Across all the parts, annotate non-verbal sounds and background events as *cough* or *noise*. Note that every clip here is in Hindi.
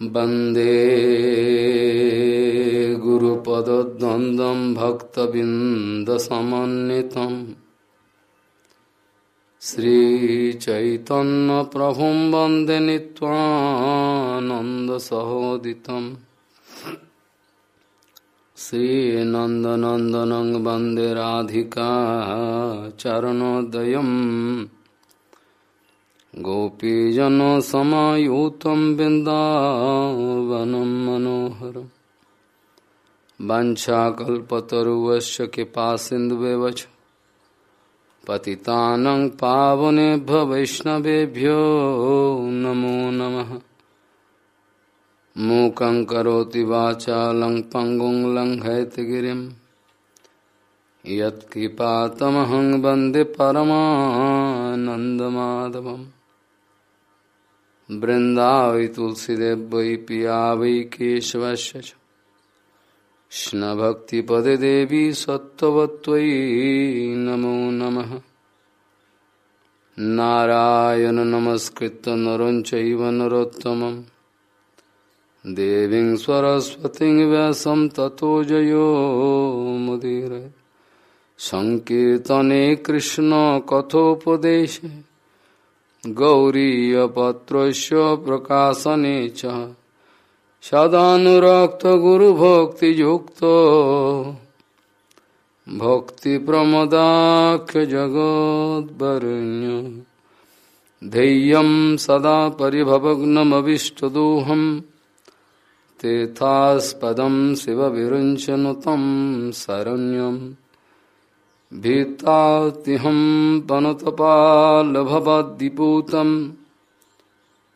वंदे गुरुपदद्वन्द्वं भक्तबिन्दसमन्वितम् श्रीचैतन्यप्रभुं वंदे नीत्वानन्दसहोदितम् श्रीनन्दनन्दनं वंदे राधिका चरणोदयम् गोपीजनसमायुतं बिन्दावनं मनोहरम् वञ्चाकल्पतरुवश्च कृपासिन्धुवेवच पतितानं पावनेभ्य वैष्णवेभ्यो नमो नमः। मूकं करोति वाचालं पङ्गुं लङ्घयतगिरिं यत्कृपातमहं वंदे वृंदावै तुलसीदेव वै पिया वै केशवस्य कृष्णभक्तिपदे देवी सत्त्ववत्त्वयि नमो नमः। नारायण नमस्कृत्य नरं चैव देवीं सरस्वतीं व्यासं ततो जयो मुदीरय। सङ्कीर्तने कृष्णकथोपदेशे गौरीयपत्रस्य प्रकाशने च। सदानुरक्तगुरुभक्तियुक्तो। भक्तिप्रमदाख्यजगद्वरुण्य धैर्यं सदा परिभवग्नमविष्टदोहं। तेथास्पदं शिवविरुञ्चनु तं शरण्यम्। भीतातिहं पनुतपालभवद्दिपूतं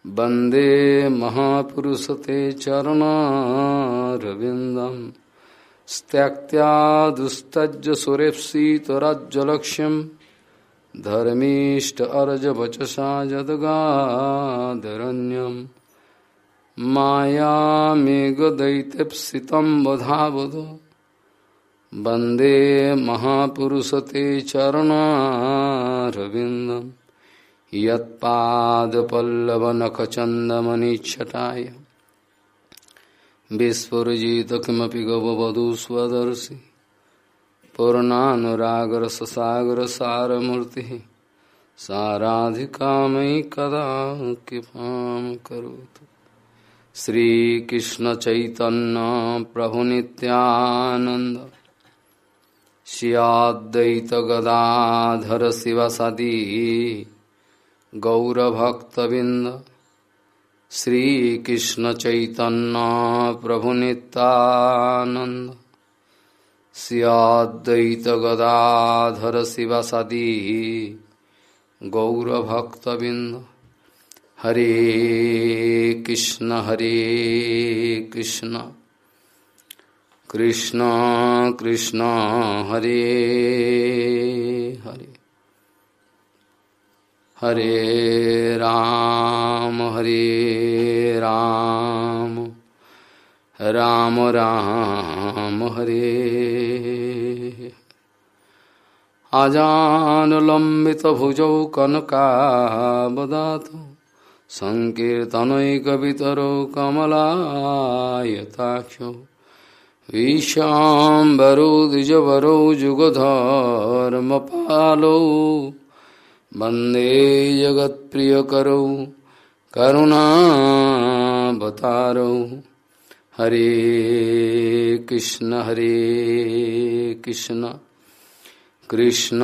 वंदे महापुरुषते चरणारविन्दं स्त्यक्त्या दुस्तज्य सुरेप्सितराज्यलक्ष्यं धर्मीष्ट अर्जवचसा जदगादरण्यं मायामेघदैत्यप्सितं वधावधो वंदे महापुरुषते चरणारविन्दं यत्पादपल्लवनखचन्दमनिच्छटाय। विस्फुरजित किमपि गववधू स्वदर्शि पूर्णानुरागरससागरसारमूर्तिः। साराधिकामयि कदा कृपां करोतु। श्रीकृष्णचैतन्य प्रभुनित्यानन्द श्रियाद्वैत गदाधर शिव सदी गौरभक्तबिंद श्रीकृष्ण चैतन्य प्रभु नित्यानंद श्रियाद्वैत गदाधर शिव सदी गौरभक्तबिंद हरे कृष्ण हरे कृष्ण। कृष्ण कृष्ण, हरे हरे। हरे राम हरे राम। राम राम, हरे। आजानुलम्बितभुजौ कनकावदातु सङ्कीर्तनैकवितरौ कमलायताक्षौ। विशाम्बरौ द्विजवरौ जुगधर्मपालौ वंदे जगत्प्रियकरौ, करुणावतारौ। हरे कृष्ण हरे कृष्ण। कृष्ण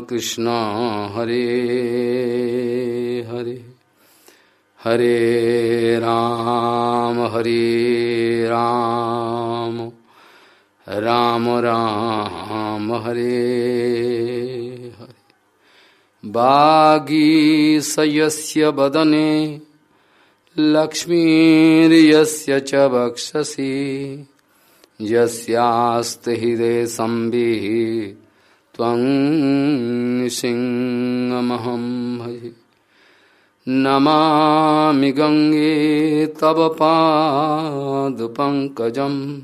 कृष्ण, हरे हरे। हरे राम हरे राम। राम राम, हरे हरे। बागीसयस्य वदने लक्ष्मीर्यस्य च वक्षसि। यस्यास्ति हृदये संविः, त्वं सिंहमहं भजे। नमामि गङ्गे तव पादपङ्कजं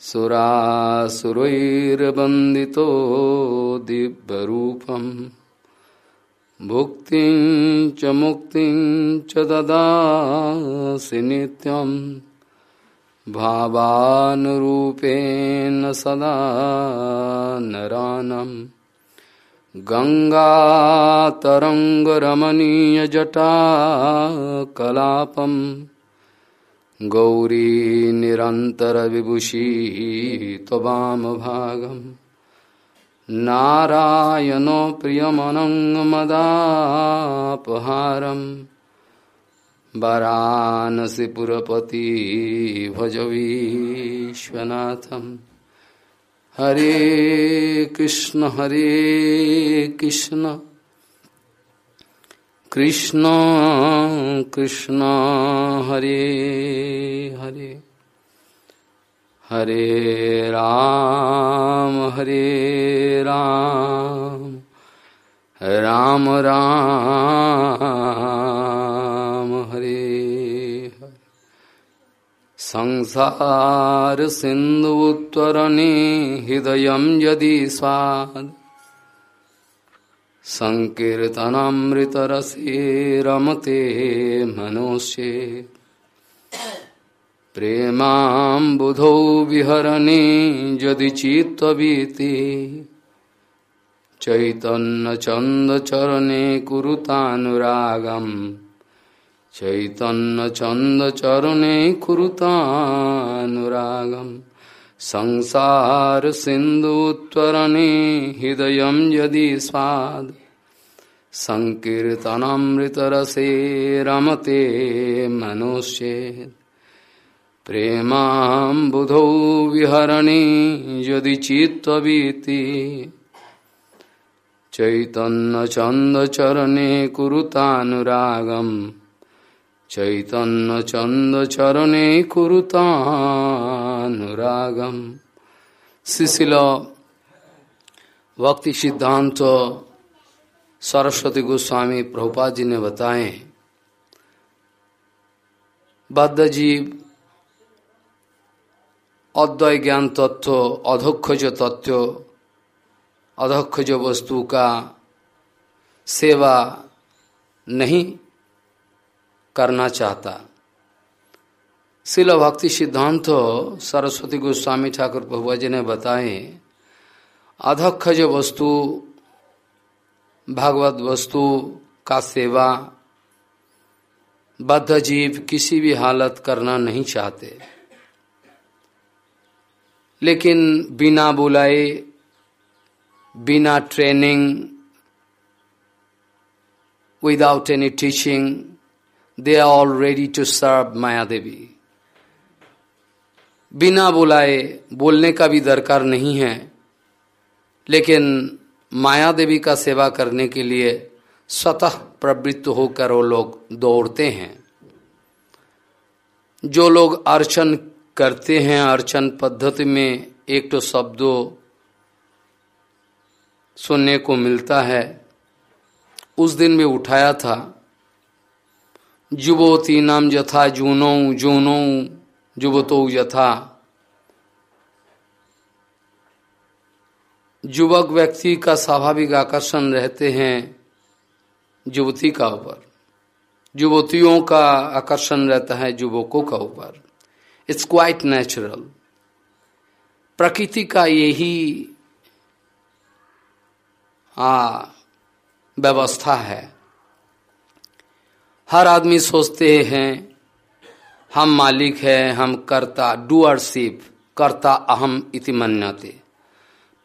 सुरासुरैर्वन्दितो दिव्यरूपम्। भुक्तिं च मुक्तिं च ददासि नित्यं भावानुरूपेण सदा नरानं गङ्गातरङ्गरमणीयजटाकलापं गौरी निरन्तरविभूषी त्ववामभागम् नारायणो प्रियमनङ्गमदापहारं वरानसिपुरपति भज विश्वनाथं हरे कृष्ण हरे कृष्ण। कृष्ण कृष्ण, हरे हरे। हरे राम हरे राम। राम राम, हरे हरे। संसार सिंधु उत्तरणे हृदय यदि स्वाद। संकीर्तनामृतरसे रमते मनोष्ये प्रेमाबुधौ विहरणे यदि चित्तवीति चैतन्यचन्दचरणे कुरुतानुरागम् चैतन्यचन्दचरणे कुरुतानुरागम् संसारसिन्धुत्वरणे हृदयं यदि स्वाद् सङ्कीर्तनामृतरसे रमते मनुष्येत् प्रेमाबुधौ विहरणे यदि चित्तवीति। चैतन्यचन्दचरणे कुरुतानुरागम्। चैतन्यचन्दचरणे कुरुतानुरागम्। शिशिल भक्ति सिद्धांत सरस्वती गोस्वामी प्रभुपाद जी ने बताए बद्ध जीव अद्वय ज्ञान तत्व अधोक्षज तत्व अधोक्षज वस्तु का सेवा नहीं करना चाहता। शिल भक्ति सिद्धांत सरस्वती गोस्वामी ठाकुर प्रभु जी ने बताए अधक्षज वस्तु भागवत वस्तु का सेवा, बद्ध जीव किसी भी हालत करना नहीं चाहते। लेकिन बिना बुलाए, बिना training without any teaching they are all ready to serve Maya Devi बिना बुलाए बोलने का भी दरकार नहीं है, लेकिन माया देवी का सेवा करने के लिए स्वतः प्रवृत्त होकर वो लोग दौड़ते हैं। जो लोग अर्चन करते हैं, अर्चन पद्धति में एक तो शब्दों सुनने को मिलता है। उस दिन में उठाया था। जुबोती नाम यथा, जूनो जूनो, जुबतो यथा। युवक व्यक्ति का स्वाभाविक आकर्षण रहते हैं युवती का ऊपर। युवतियों का आकर्षण रहता है युवकों का ऊपर। इट्स क्वाइट नेचुरल प्रकृति का यही व्यवस्था है। हर आदमी सोचते हैं, हम मालिक है, हम कर्ता डूअरशिप कर्ता अहम इति मन्यते।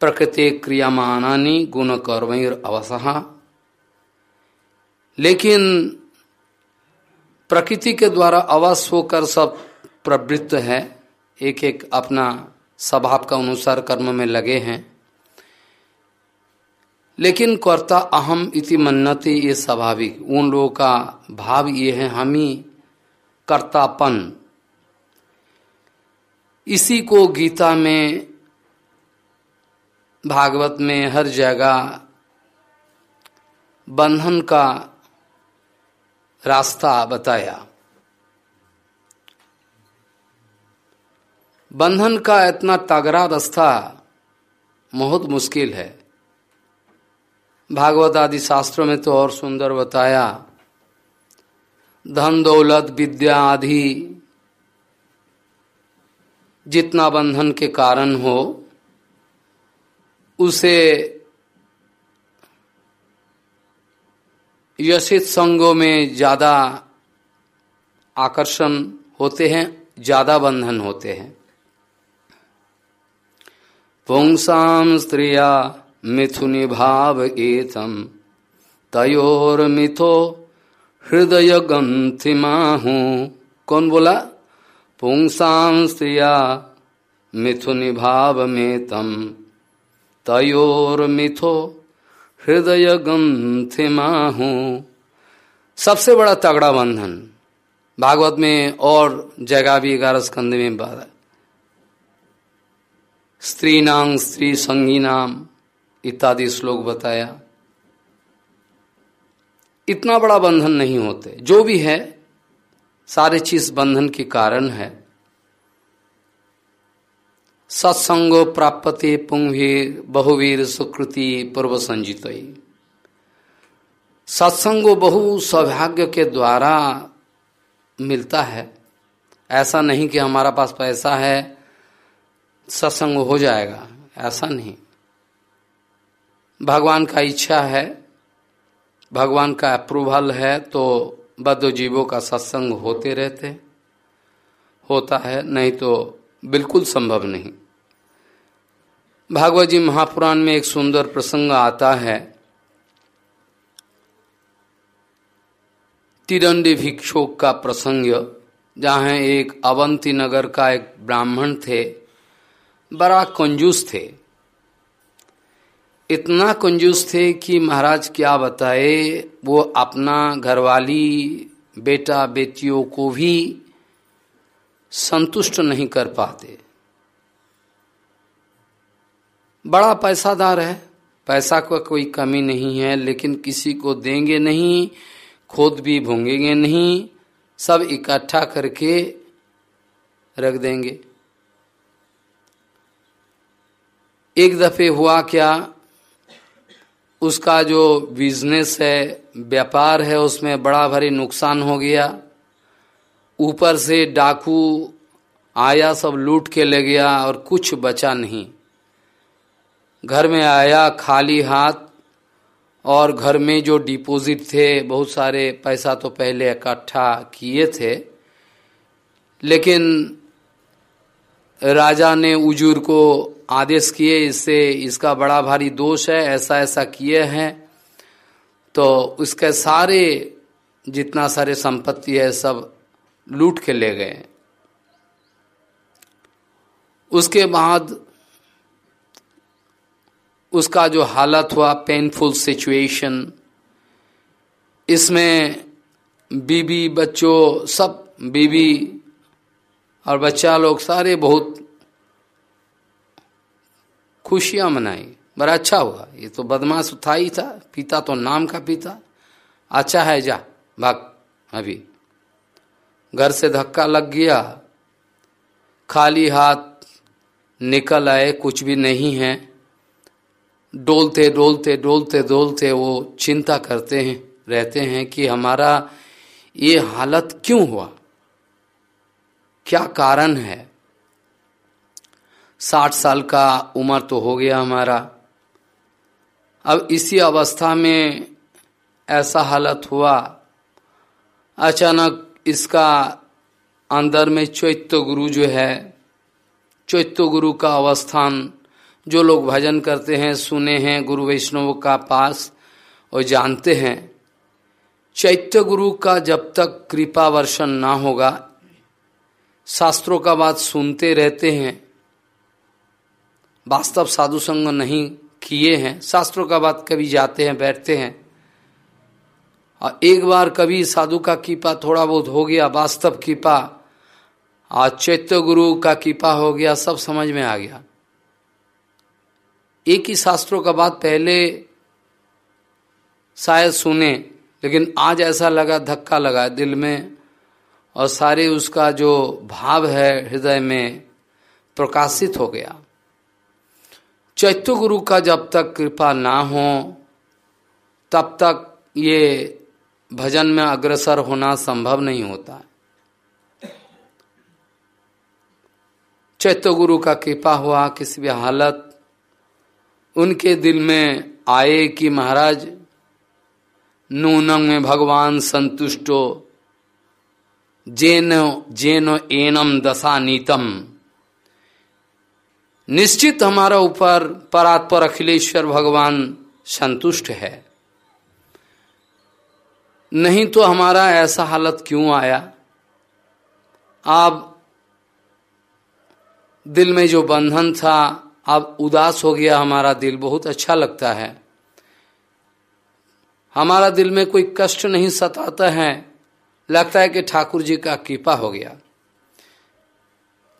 प्रकृति क्रियामानानी गुण कर्मर अवसहा लेकिन प्रकृति के द्वारा अवश्य होकर सब प्रवृत्त है एक एक अपना स्वभाव का अनुसार कर्म में लगे हैं। लेकिन कर्ता अहम इति मन्नति ये स्वाभाविक। उन लोगों का भाव ये है, हम ही कर्तापन। इसी को गीता में भागवत में हर जगह बंधन का रास्ता बताया। बंधन का इतना तगड़ा रास्ता बहुत मुश्किल है। भागवत आदि शास्त्रों में तो और सुंदर बताया, धन, दौलत, विद्या आदि जितना बंधन के कारण हो उसे यशित संगों में ज़्यादा आकर्षण होते हैं, ज़्यादा बंधन होते हैं। पुंसाम स्त्रिया मिथुनि भाव एतम, तयोर मिथो हृदय गंथिमाहू कौन बोला? पुंसाम स्त्रिया मिथुनि भाव में तम तयोर मिथो हृदय गंथिमाहू सबसे बड़ा तगड़ा बंधन, भागवत में और जगह भी ग्यारह स्कंद में बात स्त्री नाम स्त्री संगी नाम इत्यादि श्लोक बताया। इतना बड़ा बंधन नहीं होते। जो भी है, सारे चीज़ बंधन के कारण है। सत्संगो प्राप्यते पुंगवीर बहुवीर सुकृति पूर्व संजित सत्संगो बहु सौभाग्य के द्वारा मिलता है। ऐसा नहीं कि हमारा पास पैसा है, सत्संग हो जाएगा। ऐसा नहीं। भगवान का इच्छा है, भगवान का अप्रूवल है तो बद्ध जीवों का सत्संग होते रहते, होता है, नहीं तो बिल्कुल संभव नहीं। भागवत जी महापुराण में एक सुंदर प्रसंग आता है। तिरंडी भिक्षोक का प्रसंग, जहाँ एक अवंती नगर का एक ब्राह्मण थे, बड़ा कंजूस थे। इतना कंजूस थे कि महाराज क्या बताए, वो अपना घरवाली बेटा बेटियों को भी संतुष्ट नहीं कर पाते। बड़ा पैसादार है। पैसा का को कोई कमी नहीं है, लेकिन किसी को देंगे नहीं, खुद भी भूंगेंगे नहीं, सब इकट्ठा करके रख देंगे। एक दफे हुआ क्या, उसका जो बिज़नेस है, व्यापार है, उसमें बड़ा भारी नुकसान हो गया। ऊपर से डाकू आया, सब लूट के ले गया और कुछ बचा नहीं। घर में आया, खाली हाथ, और घर में जो डिपॉजिट थे, बहुत सारे पैसा तो पहले इकट्ठा किए थे। लेकिन राजा ने उजूर को आदेश किए, इससे इसका बड़ा भारी दोष है, ऐसा ऐसा किए हैं। तो उसके सारे, जितना सारे संपत्ति है, सब लूट के ले गए। उसके बाद उसका जो हालत हुआ पेनफुल सिचुएशन इसमें बीबी, बच्चों, सब बीबी और बच्चा लोग सारे बहुत खुशियाँ मनाई। बड़ा अच्छा हुआ। ये तो बदमाश था ही था। पिता तो नाम का पिता। अच्छा है, जा, भाग, अभी। घर से धक्का लग गया। खाली हाथ निकल आए, कुछ भी नहीं है। डोलते डोलते डोलते डोलते वो चिंता करते हैं, रहते हैं कि हमारा ये हालत क्यों हुआ? क्या कारण है? साठ साल का उम्र तो हो गया हमारा। अब इसी अवस्था में ऐसा हालत हुआ। अचानक इसका अंदर में चैत्य गुरु जो है, चैत्य गुरु का अवस्थान जो लोग भजन करते हैं, सुने हैं, गुरु वैष्णव का पास और जानते हैं, चैत्य गुरु का जब तक कृपा वर्षन ना होगा, शास्त्रों का बात सुनते रहते हैं, वास्तव साधु संग नहीं किए हैं, शास्त्रों का बात कभी जाते हैं, बैठते हैं, और एक बार कभी साधु का कृपा थोड़ा बहुत हो गया, वास्तव कृपा, आज चैत्य गुरु का कृपा हो गया, सब समझ में आ गया। एक ही शास्त्रों का बात पहले शायद सुने, लेकिन आज ऐसा लगा, धक्का लगा दिल में, और सारे उसका जो भाव है हृदय में प्रकाशित हो गया। चैत्य गुरु का जब तक कृपा ना हो, तब तक ये भजन में अग्रसर होना संभव नहीं होता। चैत्य गुरु का कृपा हुआ, किसी भी हालत उनके दिल में आए कि महाराज नूनम में भगवान संतुष्टो, जेन, जेनो एनम दशा नीतम निश्चित हमारा ऊपर परात्पर अखिलेश्वर भगवान संतुष्ट है। नहीं तो हमारा ऐसा हालत क्यों आया? आप दिल में जो बंधन था अब उदास हो गया हमारा दिल, बहुत अच्छा लगता है। हमारा दिल में कोई कष्ट नहीं सताता है, लगता है कि ठाकुर जी का कृपा हो गया।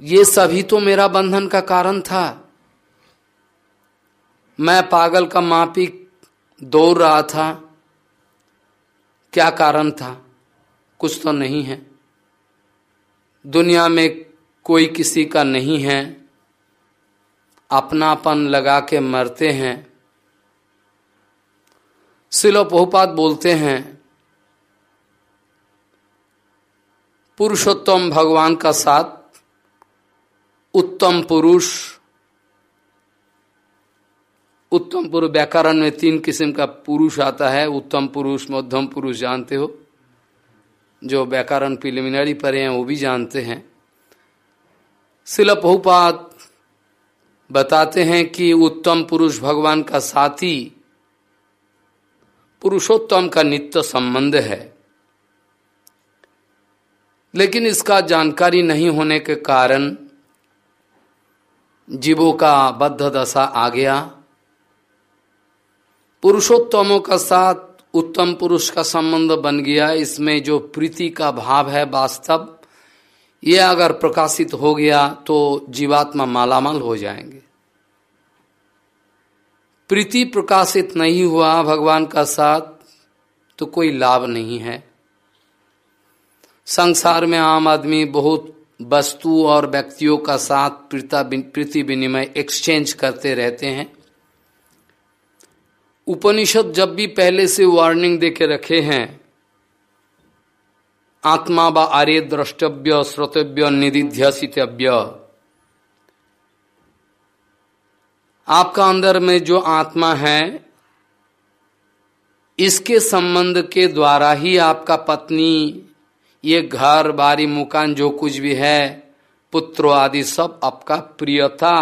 ये सभी तो मेरा बंधन का कारण था। मैं पागल का मापी दौड़ रहा था। क्या कारण था? कुछ तो नहीं है। दुनिया में कोई किसी का नहीं है। अपनापन लगा के मरते हैं। सिलो बहुपात बोलते हैं, पुरुषोत्तम भगवान का साथ, उत्तम पुरुष उत्तम पुरुष, व्याकरण में तीन किस्म का पुरुष आता है, उत्तम पुरुष, मध्यम पुरुष जानते हो। जो व्याकरण प्रिलिमिनरी पढ़े हैं, वो भी जानते हैं। शिल बहुपात बताते हैं कि उत्तम पुरुष भगवान का साथी पुरुषोत्तम का नित्य संबंध है। लेकिन इसका जानकारी नहीं होने के कारण जीवों का बद्ध दशा आ गया। पुरुषोत्तमों का साथ उत्तम पुरुष का संबंध बन गया। इसमें जो प्रीति का भाव है वास्तव ये अगर प्रकाशित हो गया तो जीवात्मा मालामाल हो जाएँगे। प्रीति प्रकाशित नहीं हुआ भगवान का साथ तो कोई लाभ नहीं है। संसार में आम आदमी बहुत वस्तु और व्यक्तियों का साथ प्रीति विनिमय एक्सचेंज करते रहते हैं। उपनिषद जब भी पहले से वार्निंग देके रखे हैं आत्मा व आर्य द्रष्टव्य श्रोतव्य निधिध्यसितव्य आपका अंदर में जो आत्मा है, इसके संबंध के द्वारा ही आपका पत्नी, ये घर, बारी, मुकान, जो कुछ भी है, पुत्र आदि सब आपका प्रियता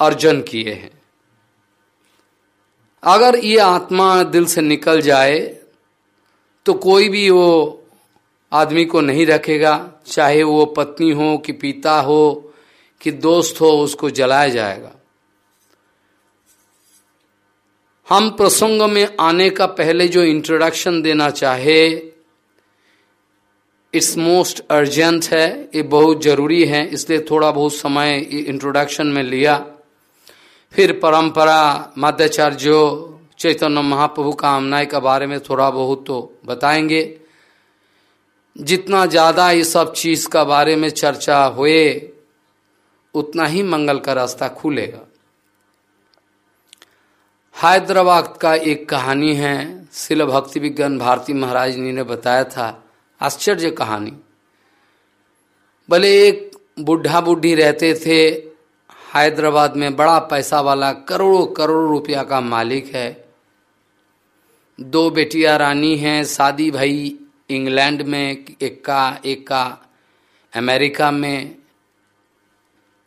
अर्जन किए हैं। अगर ये आत्मा दिल से निकल जाए तो कोई भी वो आदमी को नहीं रखेगा, चाहे वो पत्नी हो कि पिता हो, कि दोस्त हो, उसको जलाया जाएगा। हम प्रसंग में आने का पहले जो इंट्रोडक्शन देना चाहे इट्स मोस्ट अर्जेंट है, ये बहुत ज़रूरी है, इसलिए थोड़ा बहुत समय इंट्रोडक्शन में लिया। फिर परंपरा, मध्याचार्य चैतन्य महाप्रभु का आमनाय के बारे में थोड़ा बहुत तो बताएँगे। जितना ज़्यादा ये सब चीज़ का बारे में चर्चा हुए, उतना ही मंगल का रास्ता खुलेगा। हैदराबाद का एक कहानी है, शिल भक्ति विज्ञान भारती महाराज जी ने बताया था। आश्चर्य कहानी। भले एक बुढ़ा बुढ़ी रहते थे, हैदराबाद में बड़ा पैसा वाला करोड़ों करोड़ रुपया का मालिक है। दो बेटियाँ रानी हैं शादी भाई इंग्लैंड में एक का एक का अमेरिका में,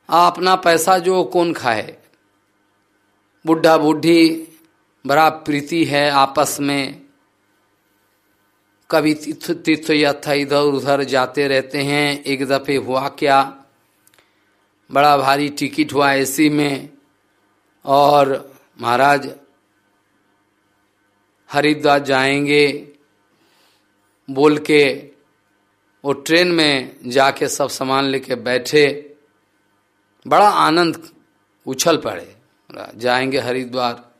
अपना पैसा जो कौन खाए? बुढ़ा बुढ़ी, बड़ा प्रीति है आपस में। कभी तीर्थ तीर्थ यात्रा इधर उधर जाते रहते हैं, एक दफे हुआ क्या? बड़ा भारी टिकट हुआ एसी में, और महाराज, हरिद्वार जाएँगे। बोल के वो ट्रेन में जाके सब सामान लेके बैठे, बड़ा आनंद उछल पड़े। जाएँगे हरिद्वार।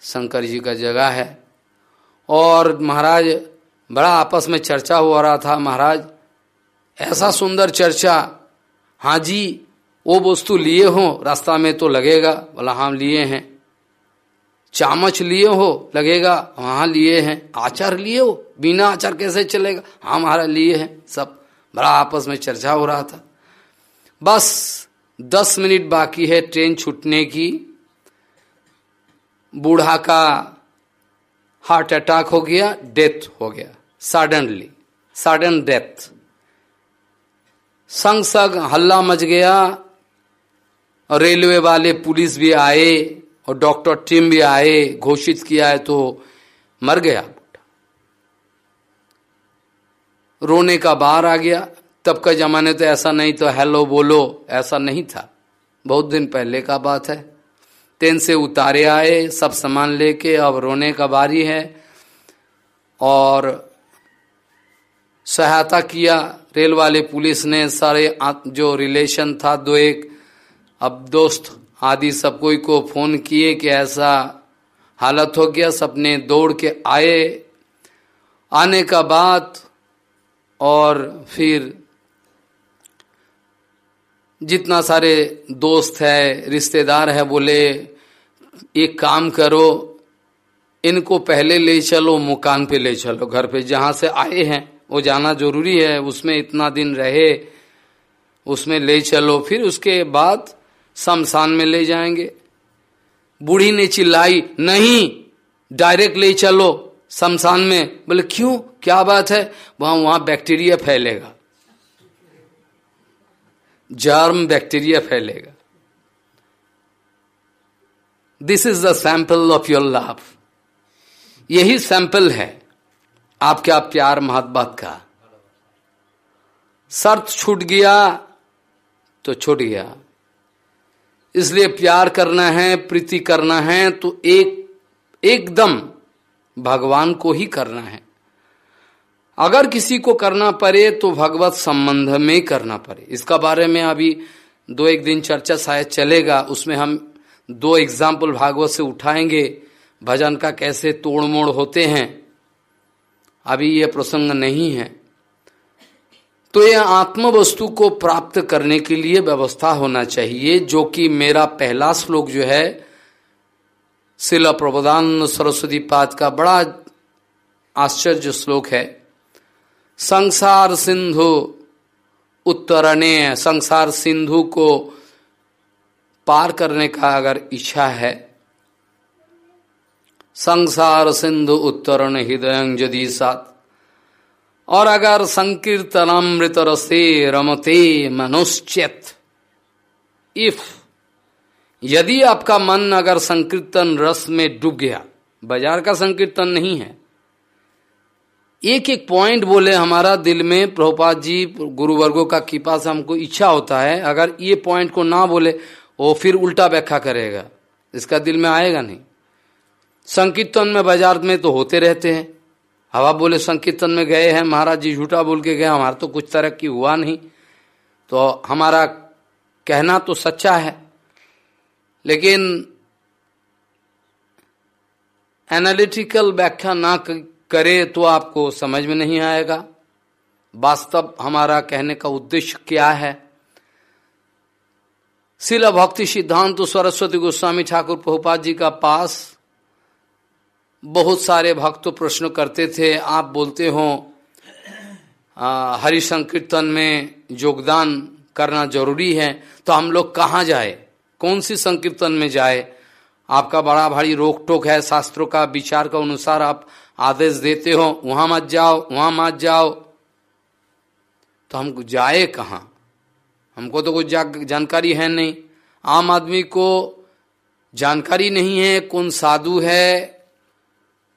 शंकर जी का जगह है। और महाराज, बड़ा आपस में चर्चा हो रहा था। महाराज, ऐसा सुंदर चर्चा हाँ जी, वो वस्तु लिए हो, रास्ता में तो लगेगा। बोला हम लिए हैं। चामच लिए हो, लगेगा, वहाँ लिए हैं। आचार लिए हो, बिना आचार कैसे चलेगा? हाँ हमारा लिए हैं, सब। बड़ा आपस में चर्चा हो रहा था। बस, दस मिनट बाकी है ट्रेन छूटने की। बूढ़ा का हार्ट अटैक हो गया, डेथ हो गया सडनली सडन डेथ संग संग हल्ला मच गया रेलवे वाले पुलिस भी आए। और डॉक्टर टीम भी आए, घोषित किया है तो मर गया रोने का बाहर आ गया। तब का जमाने तो ऐसा नहीं तो हेलो बोलो, ऐसा नहीं था। बहुत दिन पहले का बात है। ट्रेन से उतारे आए, सब सामान लेके, अब रोने का बारी है। और सहायता किया रेल वाले पुलिस ने, सारे जो रिलेशन था, दो एक, अब दोस्त आदि सब कोई को फ़ोन किए कि ऐसा हालत हो गया, सपने दौड़ के आए। आने का बाद और फिर जितना सारे दोस्त है, रिश्तेदार है, बोले एक काम करो, इनको पहले ले चलो, मुकान पे ले चलो, घर पे जहाँ से आए हैं, वो जाना ज़रूरी है, उसमें इतना दिन रहे, उसमें ले चलो। फिर उसके बाद शमशान में ले जाएँगे। बूढ़ी ने चिल्लाई, नहीं डायरेक्ट ले चलो शमशान में। बोले, क्यों? क्या बात है? वहाँ वहाँ बैक्टीरिया फैलेगा। जर्म बैक्टीरिया फैलेगा। This is the sample of your love यही सैंपल है आपका प्यार महात्बात का। शर्त छूट गया तो छूट गया। इसलिए प्यार करना है, प्रीति करना है तो एक, एकदम भगवान को ही करना है। अगर किसी को करना पड़े तो भगवत संबंध में करना पड़े। इसका बारे में अभी दो एक दिन चर्चा शायद चलेगा। उसमें हम दो एग्ज़ाम्पल भागवत से उठाएँगे। भजन का कैसे तोड़ मोड़ होते हैं, अभी यह प्रसंग नहीं है। तो यह आत्म वस्तु को प्राप्त करने के लिए व्यवस्था होना चाहिए, जो कि मेरा पहला श्लोक जो है शिला प्रबोधान सरस्वती पाद का बड़ा आश्चर्य श्लोक है। संसार सिंधु उत्तरणे, संसार सिंधु को पार करने का अगर इच्छा है, संसार सिंधु उत्तरण हृदय यदि सात और अगर संकीर्तनामृत रसे रमते मनुष्यत। इफ़ यदि आपका मन अगर संकीर्तन रस में डूब गया, बाज़ार का संकीर्तन नहीं है। एक एक पॉइंट बोले हमारा दिल में, प्रभुपाद जी, गुरुवर्गो का कृपा से हमको इच्छा होता है, अगर ये पॉइंट को ना बोले, वो फिर उल्टा व्याख्या करेगा। इसका दिल में आएगा नहीं। संकीर्तन में बाज़ार में तो होते रहते हैं। हवा बोले संकीर्तन में गए हैं, महाराज जी झूठा बोल के गए, हमारा तो कुछ तरह की हुआ नहीं। तो हमारा कहना तो सच्चा है, लेकिन एनालिटिकल व्याख्या ना करे तो आपको समझ में नहीं आएगा। वास्तव हमारा कहने का उद्देश्य क्या है? शिला भक्ति सिद्धांत तो सरस्वती गोस्वामी ठाकुर प्रभुपाद जी का पास बहुत सारे भक्त प्रश्न करते थे। आप बोलते हो हरि संकीर्तन में योगदान करना ज़रूरी है तो हम लोग कहाँ जाए? कौन सी संकीर्तन में जाए? आपका बड़ा भारी रोक टोक है, शास्त्रों का विचार का अनुसार आप आदेश देते हो, वहाँ मत जाओ, वहाँ मत जाओ। तो हम जाए कहाँ? हमको तो कुछ जानकारी है नहीं। आम आदमी को जानकारी नहीं है कौन साधु है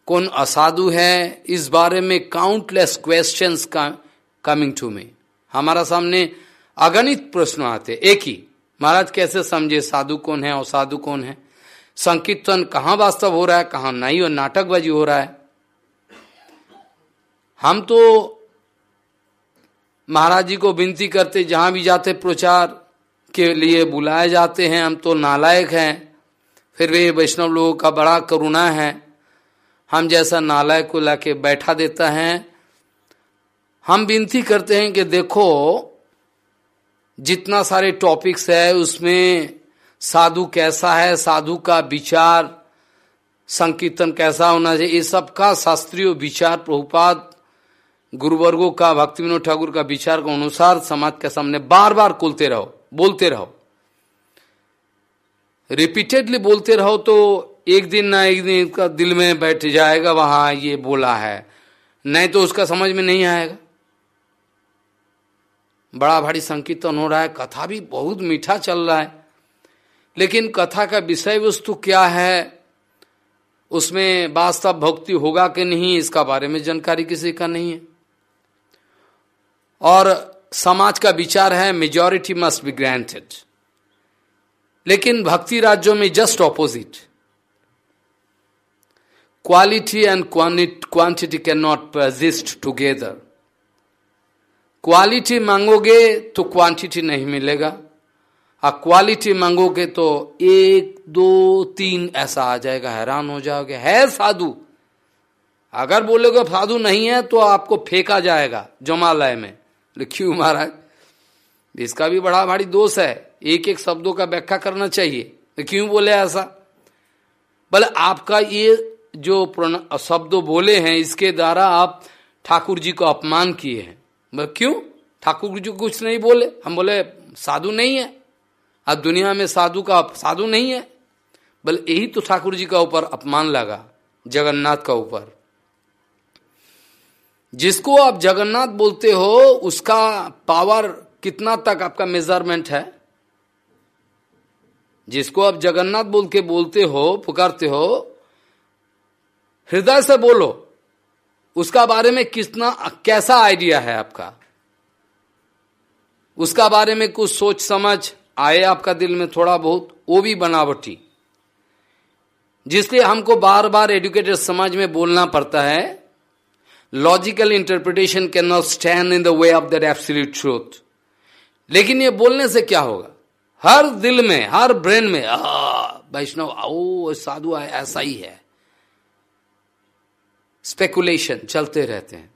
कौन असाधु है, इस बारे में काउंटलेस क्वेश्चंस का कमिंग टू मी हमारा सामने अगणित प्रश्न आते एक ही। महाराज कैसे समझे साधु कौन है, असाधु कौन है? संकीर्तन कहाँ वास्तव हो रहा है, कहाँ नहीं, और नाटकबाजी हो रहा है। हम तो महाराज जी को विनती करते, जहाँ भी जाते प्रचार के लिए बुलाए जाते हैं, हम तो नालायक हैं। फिर वे वैष्णव लोगों का बड़ा करुणा है। हम जैसा नालायक को लाके बैठा देता है। हम विनती करते हैं कि देखो, जितना सारे टॉपिक्स है, उसमें साधु कैसा है, साधु का विचार, संकीर्तन कैसा होना चाहिए, ये सब का शास्त्रीय विचार, प्रभुपाद, गुरुवर्गो का भक्ति विनोद ठाकुर का विचार के अनुसार समाज के सामने बार बार खोलते रहो, बोलते रहो। रिपीटेडली बोलते रहो तो एक दिन ना एक दिन इसका दिल में बैठ जाएगा, वहाँ ये बोला है। नहीं तो उसका समझ में नहीं आएगा। बड़ा भारी संकीर्तन हो रहा है, कथा भी बहुत मीठा चल रहा है। लेकिन कथा का विषय वस्तु क्या है, उसमें वास्तव भक्ति होगा कि नहीं, इसका बारे में जानकारी किसी का नहीं है। और समाज का विचार है मेजॉरिटी मस्ट बी ग्रांटेड लेकिन भक्ति राज्यों में just opposite and quantity can not persist together quality मांगोगे तो क्वांटिटी नहीं मिलेगा और क्वालिटी मांगोगे तो एक दो तीन ऐसा आ जाएगा हैरान हो जाओगे है साधु अगर बोलोगे साधु नहीं है तो आपको फेंका जाएगा जमालय में क्यों महाराज इसका भी बड़ा भारी दोष है एक एक शब्दों का व्याख्या करना चाहिए क्यों बोले ऐसा बोले आपका ये जो शब्द बोले हैं, इसके द्वारा आप ठाकुर जी को अपमान किए हैं। क्यों? ठाकुर जी कुछ नहीं बोले। हम बोले, साधु नहीं है। आज दुनिया में साधु का साधु नहीं है। बल, यही तो ठाकुर जी का ऊपर अपमान लगा, जगन्नाथ का ऊपर। जिसको आप जगन्नाथ बोलते हो, उसका पावर कितना तक आपका मेज़रमेंट है? जिसको आप जगन्नाथ बोल के बोलते हो, पुकारते हो हृदय से बोलो, उसका बारे में कितना, कैसा आइडिया है आपका? उसका बारे में कुछ सोच समझ आए आपका दिल में थोड़ा बहुत, वो भी बनावटी। जिसलिए हमको बार बार एडुकेटेड समाज में बोलना पड़ता है logical interpretation can not stand in the way of that absolute truth लेकिन ये बोलने से क्या होगा? हर दिल में, हर ब्रेन में वैष्णव ओ साधु, ऐसा ही है। स्पेकुलेशन, चलते रहते हैं।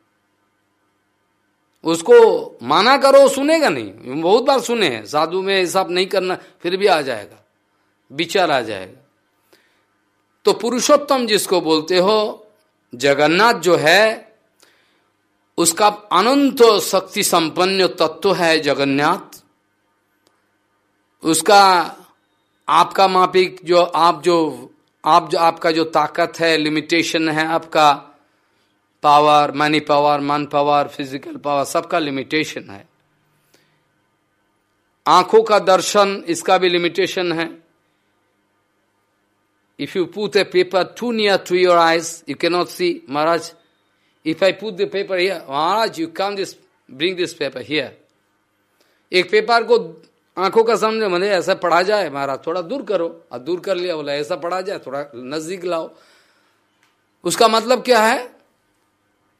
उसको माना करो, सुनेगा नहीं। बहुत बार सुने हैं, साधु में ऐसा नहीं करना, फिर भी आ जाएगा, विचार आ जाएगा। तो पुरुषोत्तम जिसको बोलते हो, जगन्नाथ जो है, उसका अनंत शक्ति संपन्न तत्व है जगन्नाथ। उसका आपका मापिक जो, आप जो आप जो, आपका जो ताकत है लिमिटेशन है आपका power money power man power physical power सबका लिमिटेशन है। आँखों का दर्शन, इसका भी लिमिटेशन है। If you put a paper too near to your eyes you cannot see Maharaj if I put the paper here Maharaj you come this bring this paper here एक पेपर को आँखों का सामने मैंने ऐसा पढ़ा जाए महाराज थोड़ा दूर करो। और दूर कर लिया, बोला, ऐसा पढ़ा जाए, थोड़ा नज़दीक लाओ। उसका मतलब क्या है?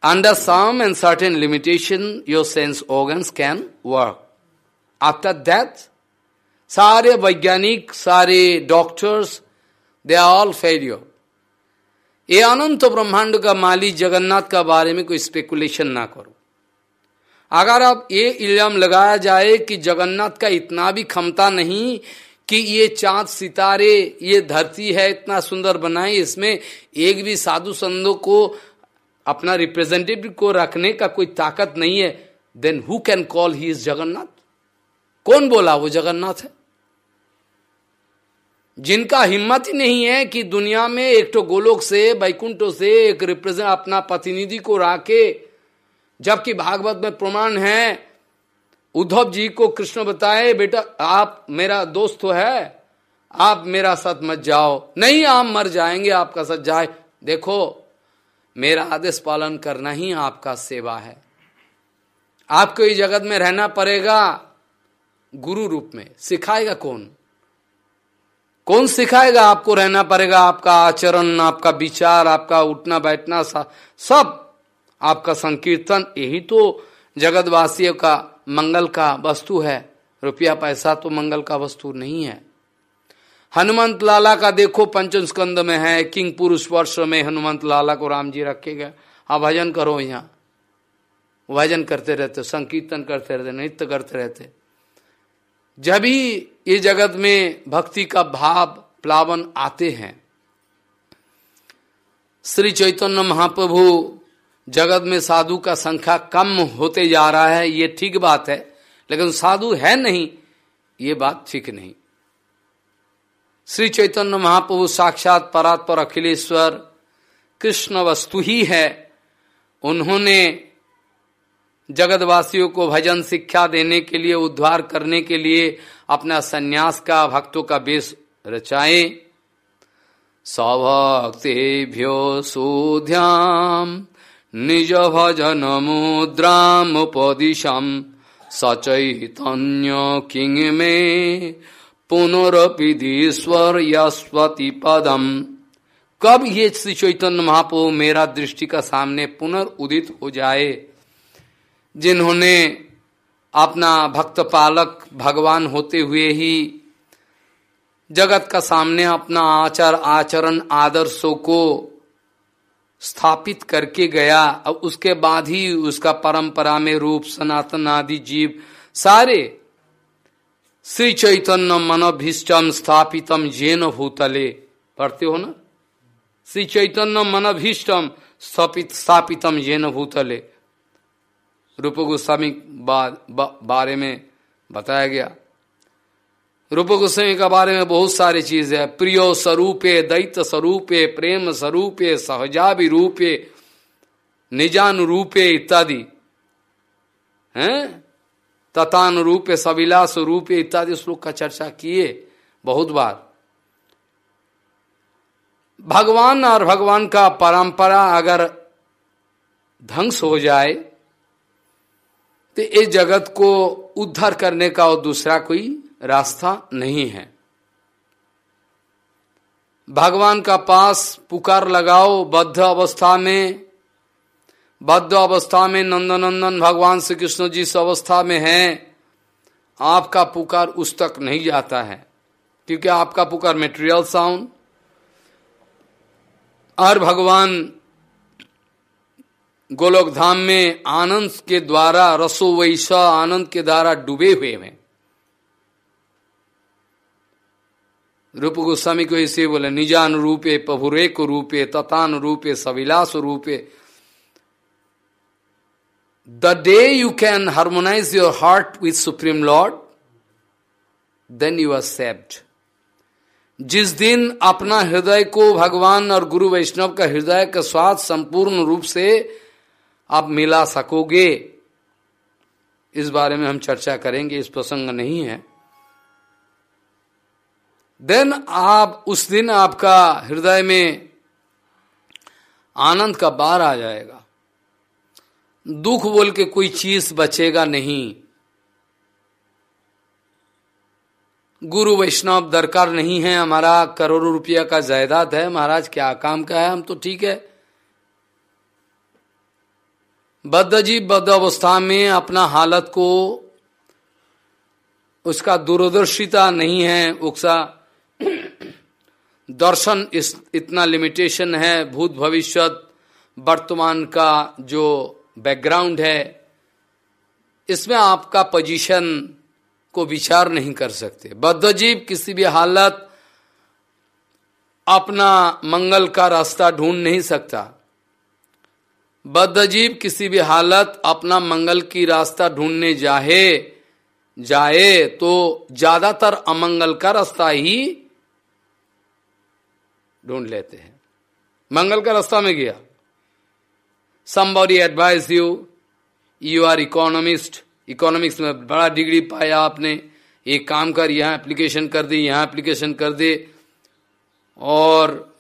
Under some and certain limitation, your sense organs can work. After that, सारे वैज्ञानिक सारे doctors they are all failure ये अनंत ब्रह्मांड का मालिक जगन्नाथ का बारे में कोई स्पेकुलेशन ना करो अगर आप ये इल्ज़ाम लगाया जाए कि जगन्नाथ का इतना भी क्षमता नहीं कि ये चाँद सितारे ये धरती है इतना सुंदर बनाए इसमें एक भी साधु संतों को अपना रिप्रेजेंटेटिव को रखने का कोई ताकत नहीं है then who can call he is Jagannath कौन बोला वो जगन्नाथ है? जिनका हिम्मत ही नहीं है कि दुनिया में एक तो गोलोक से बैकुंठों से एक रिप्रेजेंट अपना प्रतिनिधि को राके जबकि भागवत में प्रमाण है, उद्धव जी को कृष्ण बताए, बेटा, आप मेरा दोस्त तो है, आप मेरा साथ मत जाओ, नहीं, आप मर जाएँगे, आपका साथ जाए। देखो मेरा आदेश पालन करना ही आपका सेवा है। आपको इस जगत में रहना पड़ेगा गुरु रूप में। सिखाएगा कौन? कौन सिखाएगा आपको रहना पड़ेगा? आपका आचरण, आपका विचार, आपका उठना, बैठना सब आपका संकीर्तन, यही तो जगतवासियों का मंगल का वस्तु है। रुपया पैसा तो मंगल का वस्तु नहीं है। हनुमंत लाला का देखो पंचम स्कंद में है, किंग पुरुष वर्ष में हनुमंत लाला को राम जी रखे गए। हाँ भजन करो यहाँ। भजन करते रहते, संकीर्तन करते रहते, नृत्य करते रहते। जब भी ये जगत में भक्ति का भाव, प्लावन आते हैं, श्री चैतन्य महाप्रभु जगत में साधु का संख्या कम होते जा रहा है, ये ठीक बात है। लेकिन साधु है नहीं, ये बात ठीक नहीं। श्री चैतन्य महाप्रभु साक्षात परात्पर अखिलेश्वर कृष्ण वस्तु ही है। उन्होंने जगतवासियों को भजन शिक्षा देने के लिए, उद्धार करने के लिए अपना सन्यास का, भक्तों का बेस रचाए। सभक्तिभ्यो सुध्याम निज भजन मुद्राम उपदिशम सचैतन्य किंग में पुनरपिधीश्वर यस्वती पदम कब ये श्री चैतन्य महाप्रभु मेरा दृष्टि का सामने पुनर्उदित हो जाए? जिन्होंने अपना भक्त पालक भगवान होते हुए ही जगत का सामने अपना आचार, आचरण, आदर्शों को स्थापित करके गया, अब उसके बाद ही उसका परंपरा में रूप, सनातन आदि जीव सारे श्री चैतन्य मनभीष्टम स्थापितम जेन भूतले। पढ़ते हो ना? श्री चैतन्य मनभीष्टम स्थापित स्थापितम जेन भूतले। रूप गोस्वामी बारे में बताया गया। रूप गोस्वामी के बारे में बहुत सारी चीज़ है। प्रियो स्वरूपे, दैत स्वरूपे, प्रेम स्वरूपे सहजाभि रूपे, निजानुरूपे इत्यादि। हैं? तथानुरूपे सविलास रूपे इत्यादि श्लोक का चर्चा किए बहुत बार। भगवान और भगवान का परंपरा अगर ध्वंस हो जाए तो इस जगत को उद्धार करने का और दूसरा कोई रास्ता नहीं है। भगवान का पास पुकार लगाओ, बद्ध अवस्था में बद्ध अवस्था में नंदनंदन भगवान श्री कृष्ण जिस अवस्था में है। आपका पुकार उस तक नहीं जाता है, क्योंकि आपका पुकार मेटेरियल साउंड और भगवान गोलोक धाम में आनंद के द्वारा रसो वैसा आनंद के द्वारा डूबे हुए हैं। रूप गोस्वामी को इसे बोले निजान रूपे पभुरेक रूपे तथान रूपे सविलास रूपे the day you can harmonise your heart with supreme lord then you are saved जिस दिन अपना हृदय को भगवान और गुरु वैष्णव का हृदय का स्वाद संपूर्ण रूप से आप मिला सकोगे, इस बारे में हम चर्चा करेंगे, इस प्रसंग नहीं है। देन आप, उस दिन आपका हृदय में आनंद का बार आ जाएगा। दुख बोल के कोई चीज़ बचेगा नहीं। गुरु वैष्णव दरकार नहीं है, हमारा करोड़ों रुपया का जायदाद है, महाराज क्या काम का है, हम तो ठीक है। बद्ध जीव बद्ध अवस्था में अपना हालत को, उसका दूरदर्शिता नहीं है, उकसा *clears throat* दर्शन इस, इतना लिमिटेशन है, भूत भविष्य वर्तमान का जो बैकग्राउंड है, इसमें आपका पोजीशन को विचार नहीं कर सकते। बद्ध जीव किसी भी हालत अपना मंगल का रास्ता ढूंढ नहीं सकता। बद्ध जीव किसी भी हालत अपना मंगल की रास्ता ढूँढने जाए जाए तो ज़्यादातर अमंगल का रास्ता ही ढूंढ लेते हैं। मंगल का रास्ता में गया। Somebody advise you you are economist economics में बड़ा डिग्री पाया आपने। एक काम कर, यहाँ एप्लीकेशन कर दे, यहाँ एप्लीकेशन कर दे। और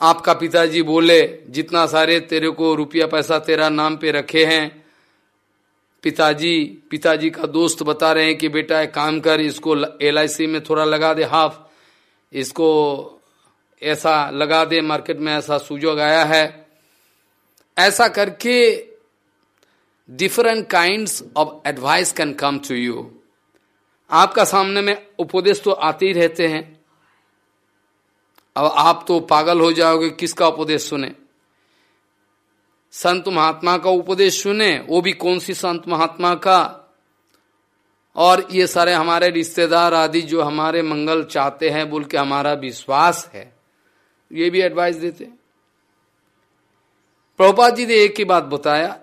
आपका पिताजी बोले, जितना सारे तेरे को रुपया पैसा तेरा नाम पे रखे हैं। पिताजी पिताजी का दोस्त बता रहे हैं कि बेटा, एक काम कर, इसको एल में थोड़ा लगा दे हाफ़ इसको ऐसा लगा दे मार्केट में, ऐसा सुजोग आया है। ऐसा करके different kind of advice can come to you आपका सामने में उपदेश तो आते ही रहते हैं। अब आप तो पागल हो जाओगे, किसका उपदेश सुने? संत महात्मा का उपदेश सुने, वो भी कौन सी संत महात्मा का? और ये सारे हमारे रिश्तेदार आदि जो हमारे मंगल चाहते हैं, बोल के हमारा विश्वास है। ये भी एडवाइस देते प्रभुपाद जी ने एक ही बात बताया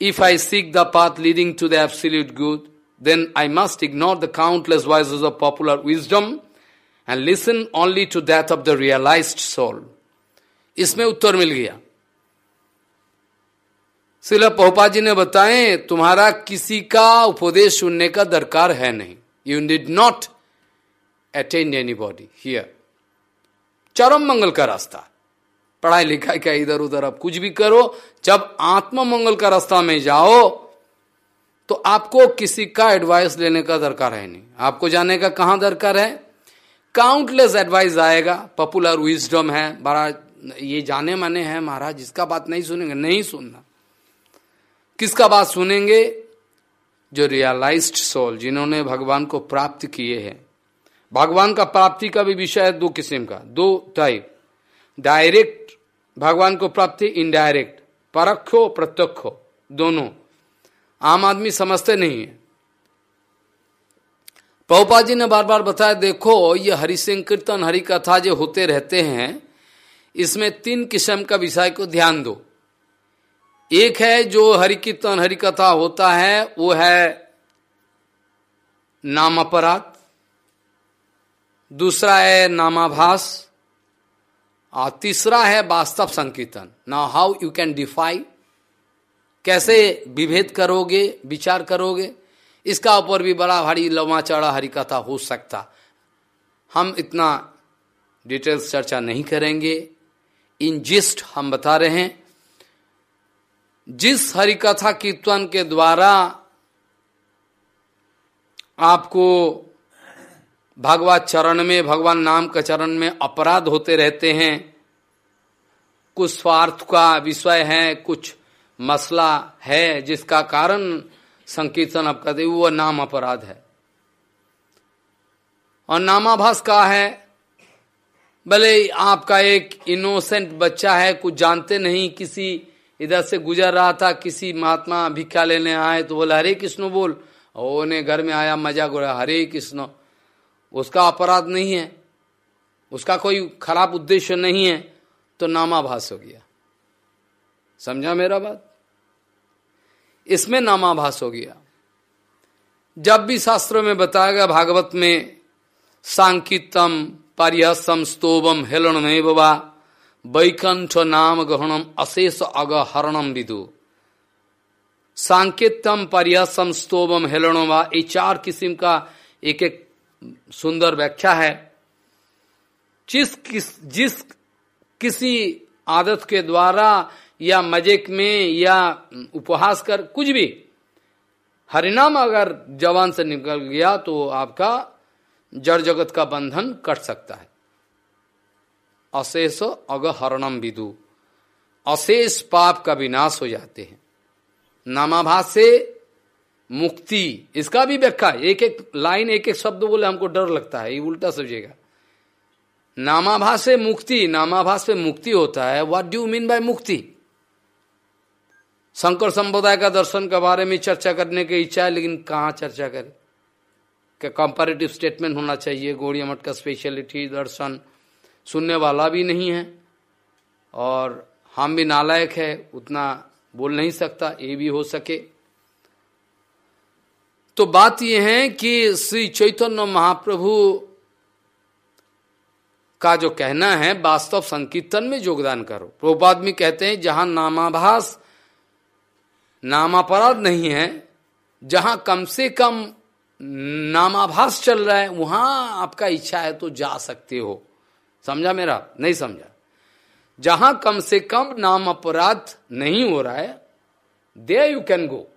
if I seek the path leading to the absolute good then I must ignore the countless voice of popular wisdom and listen only to that of the realised soul इसमें उत्तर मिल गया। शिला पोपा जी ने बताए तुम्हारा किसी का उपदेश सुनने का दरकार है नहीं। You did not attend anybody here चरम मंगल का रास्ता। पढ़ाई लिखाई क्या इधर उधर अब कुछ भी करो, जब आत्म मंगल का रास्ता में जाओ तो आपको किसी का एडवाइस लेने का दरकार है नहीं। आपको जाने का कहाँ दरकार है? काउंटलेस एडवाइस आएगा। पॉपुलर विजडम है। बड़ा ये जाने माने हैं महाराज, जिसका बात नहीं सुनेंगे, नहीं सुनना। किसका बात सुनेंगे? जो रियलाइज्ड सोल जिन्होंने भगवान को प्राप्त किए हैं। भगवान का प्राप्ति का भी विषय है दो किस्म का, दो टाइप डायरेक्ट भगवान को प्राप्ति इनडायरेक्ट परखो प्रत्यक्ष दोनों। आम आदमी समझते नहीं है। पहुपा जी ने बार बार बताया, देखो, ये हरि कीर्तन हरि कथा जो होते रहते हैं, इसमें तीन किस्म का विषय को ध्यान दो। एक है जो हरि कीर्तन हरि कथा होता है, वो है नाम अपराध। दूसरा है नामाभास, और तीसरा है वास्तव संकीर्तन। Now how you can defy कैसे विभेद करोगे, विचार करोगे? इसका ऊपर भी बड़ा भारी लवा चौड़ा हरिकथा हो सकता। हम इतना डिटेल्स चर्चा नहीं करेंगे। इन जिस्ट हम बता रहे हैं। जिस हरिकथा कीर्तन के द्वारा आपको भगवत चरण में, भगवान नाम के चरण में अपराध होते रहते हैं। कुछ स्वार्थ का विषय है, कुछ मसला है, जिसका कारण संकीर्तन आप कहते वो नाम अपराध है। और नामाभास का है, भले आपका एक इनोसेंट बच्चा है, कुछ जानते नहीं, किसी इधर से गुजर रहा था, किसी महात्मा भिक्षा लेने आए तो बोला, हरे कृष्ण बोल। और उन्हें घर में आया मज़ा गोरा हरे कृष्ण। उसका अपराध नहीं है, उसका कोई खराब उद्देश्य नहीं है तो नामाभास हो गया। समझा मेरा बात? इसमें नामाभास हो गया। जब भी शास्त्रों में बताया गया, भागवत में, सांकितम, पारिहसम, स्तोभम, हेलनमेव वा, वैकंठ नाम ग्रहणम अशेष अगहरणम विदु। सांकेतम, पारिहसम, स्तोभम हेलनो वा, ये चार किस्म का एक एक सुंदर व्याख्या है। जिस किस, जिस किसी आदत के द्वारा या मज़े में या उपहास कर कुछ भी, हरिनाम अगर जवान से निकल गया तो आपका जड़ जगत का बंधन कट सकता है। अशेष अगहरणम विदु। अशेष पाप का विनाश हो जाते हैं। नामाभास से मुक्ति, इसका भी व्याख्या एक एक लाइन, एक एक शब्द बोले हमको डर लगता है, ये उल्टा समझेगा नामाभास से मुक्ति, नामाभास से मुक्ति होता है। व्हाट डू मीन बाय मुक्ति? शंकर संप्रदाय का दर्शन के बारे में चर्चा करने की इच्छा है, लेकिन कहाँ चर्चा करें? क्या कंपेरेटिव स्टेटमेंट होना चाहिए? गौड़िया मठ का स्पेशलिटी दर्शन सुनने वाला भी नहीं है, और हम भी नालायक है, उतना बोल नहीं सकता, ये भी हो सके। तो बात यह है कि श्री चैतन्य महाप्रभु का जो कहना है, वास्तव संकीर्तन में योगदान करो। प्रोपाद में कहते हैं, जहाँ नामाभास, नामापराध नहीं है, जहाँ कम से कम नामाभास चल रहा है, वहाँ आपका इच्छा है तो जा सकते हो। समझा मेरा? नहीं समझा? जहाँ कम से कम नाम अपराध नहीं हो रहा है दे यू कैन गो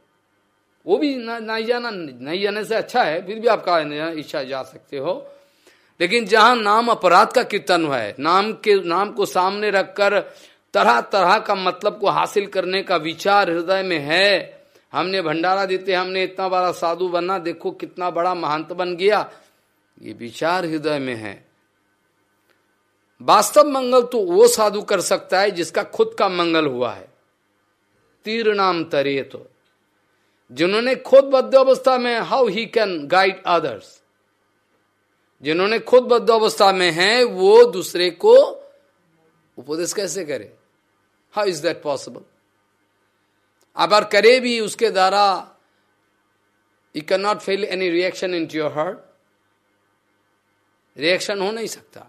वो भी नहीं जाना नहीं जाने से अच्छा है, फिर भी आपका इच्छा जा सकते हो। लेकिन जहाँ नाम अपराध का कीर्तन हुआ है, नाम के, नाम को सामने रखकर तरह तरह का मतलब को हासिल करने का विचार हृदय में है। हमने भंडारा देते, हमने इतना बड़ा साधु बना, देखो कितना बड़ा महंत बन गया। ये विचार हृदय में है। वास्तव मंगल तो वो साधु कर सकता है जिसका खुद का मंगल हुआ है। तीर नाम तरे तो। जिन्होंने खुद बद्ध अवस्था में how he can guide others जिन्होंने खुद बद्ध अवस्था में है, वो दूसरे को उपदेश कैसे करे? हाउ इज़ दैट पॉसिबल अगर करे भी, उसके द्वारा you can not feel any reaction in to your heart reaction हो नहीं सकता।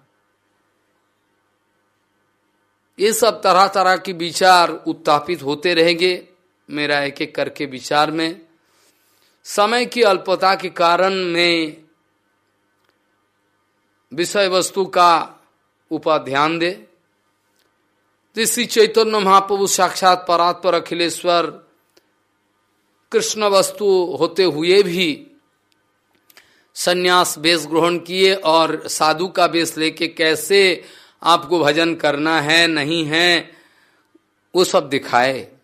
ये सब तरह तरह के विचार उत्तापित होते रहेंगे। मेरा एक एक करके विचार में, समय की अल्पता के कारण में विषय वस्तु का ऊपर ध्यान दे। श्री चैतन्य महाप्रभु साक्षात परात्पर अखिलेश्वर कृष्ण वस्तु होते हुए भी सन्यास वेश ग्रहण किए और साधु का वेश लेके कैसे आपको भजन करना है, नहीं है, वो सब दिखाए।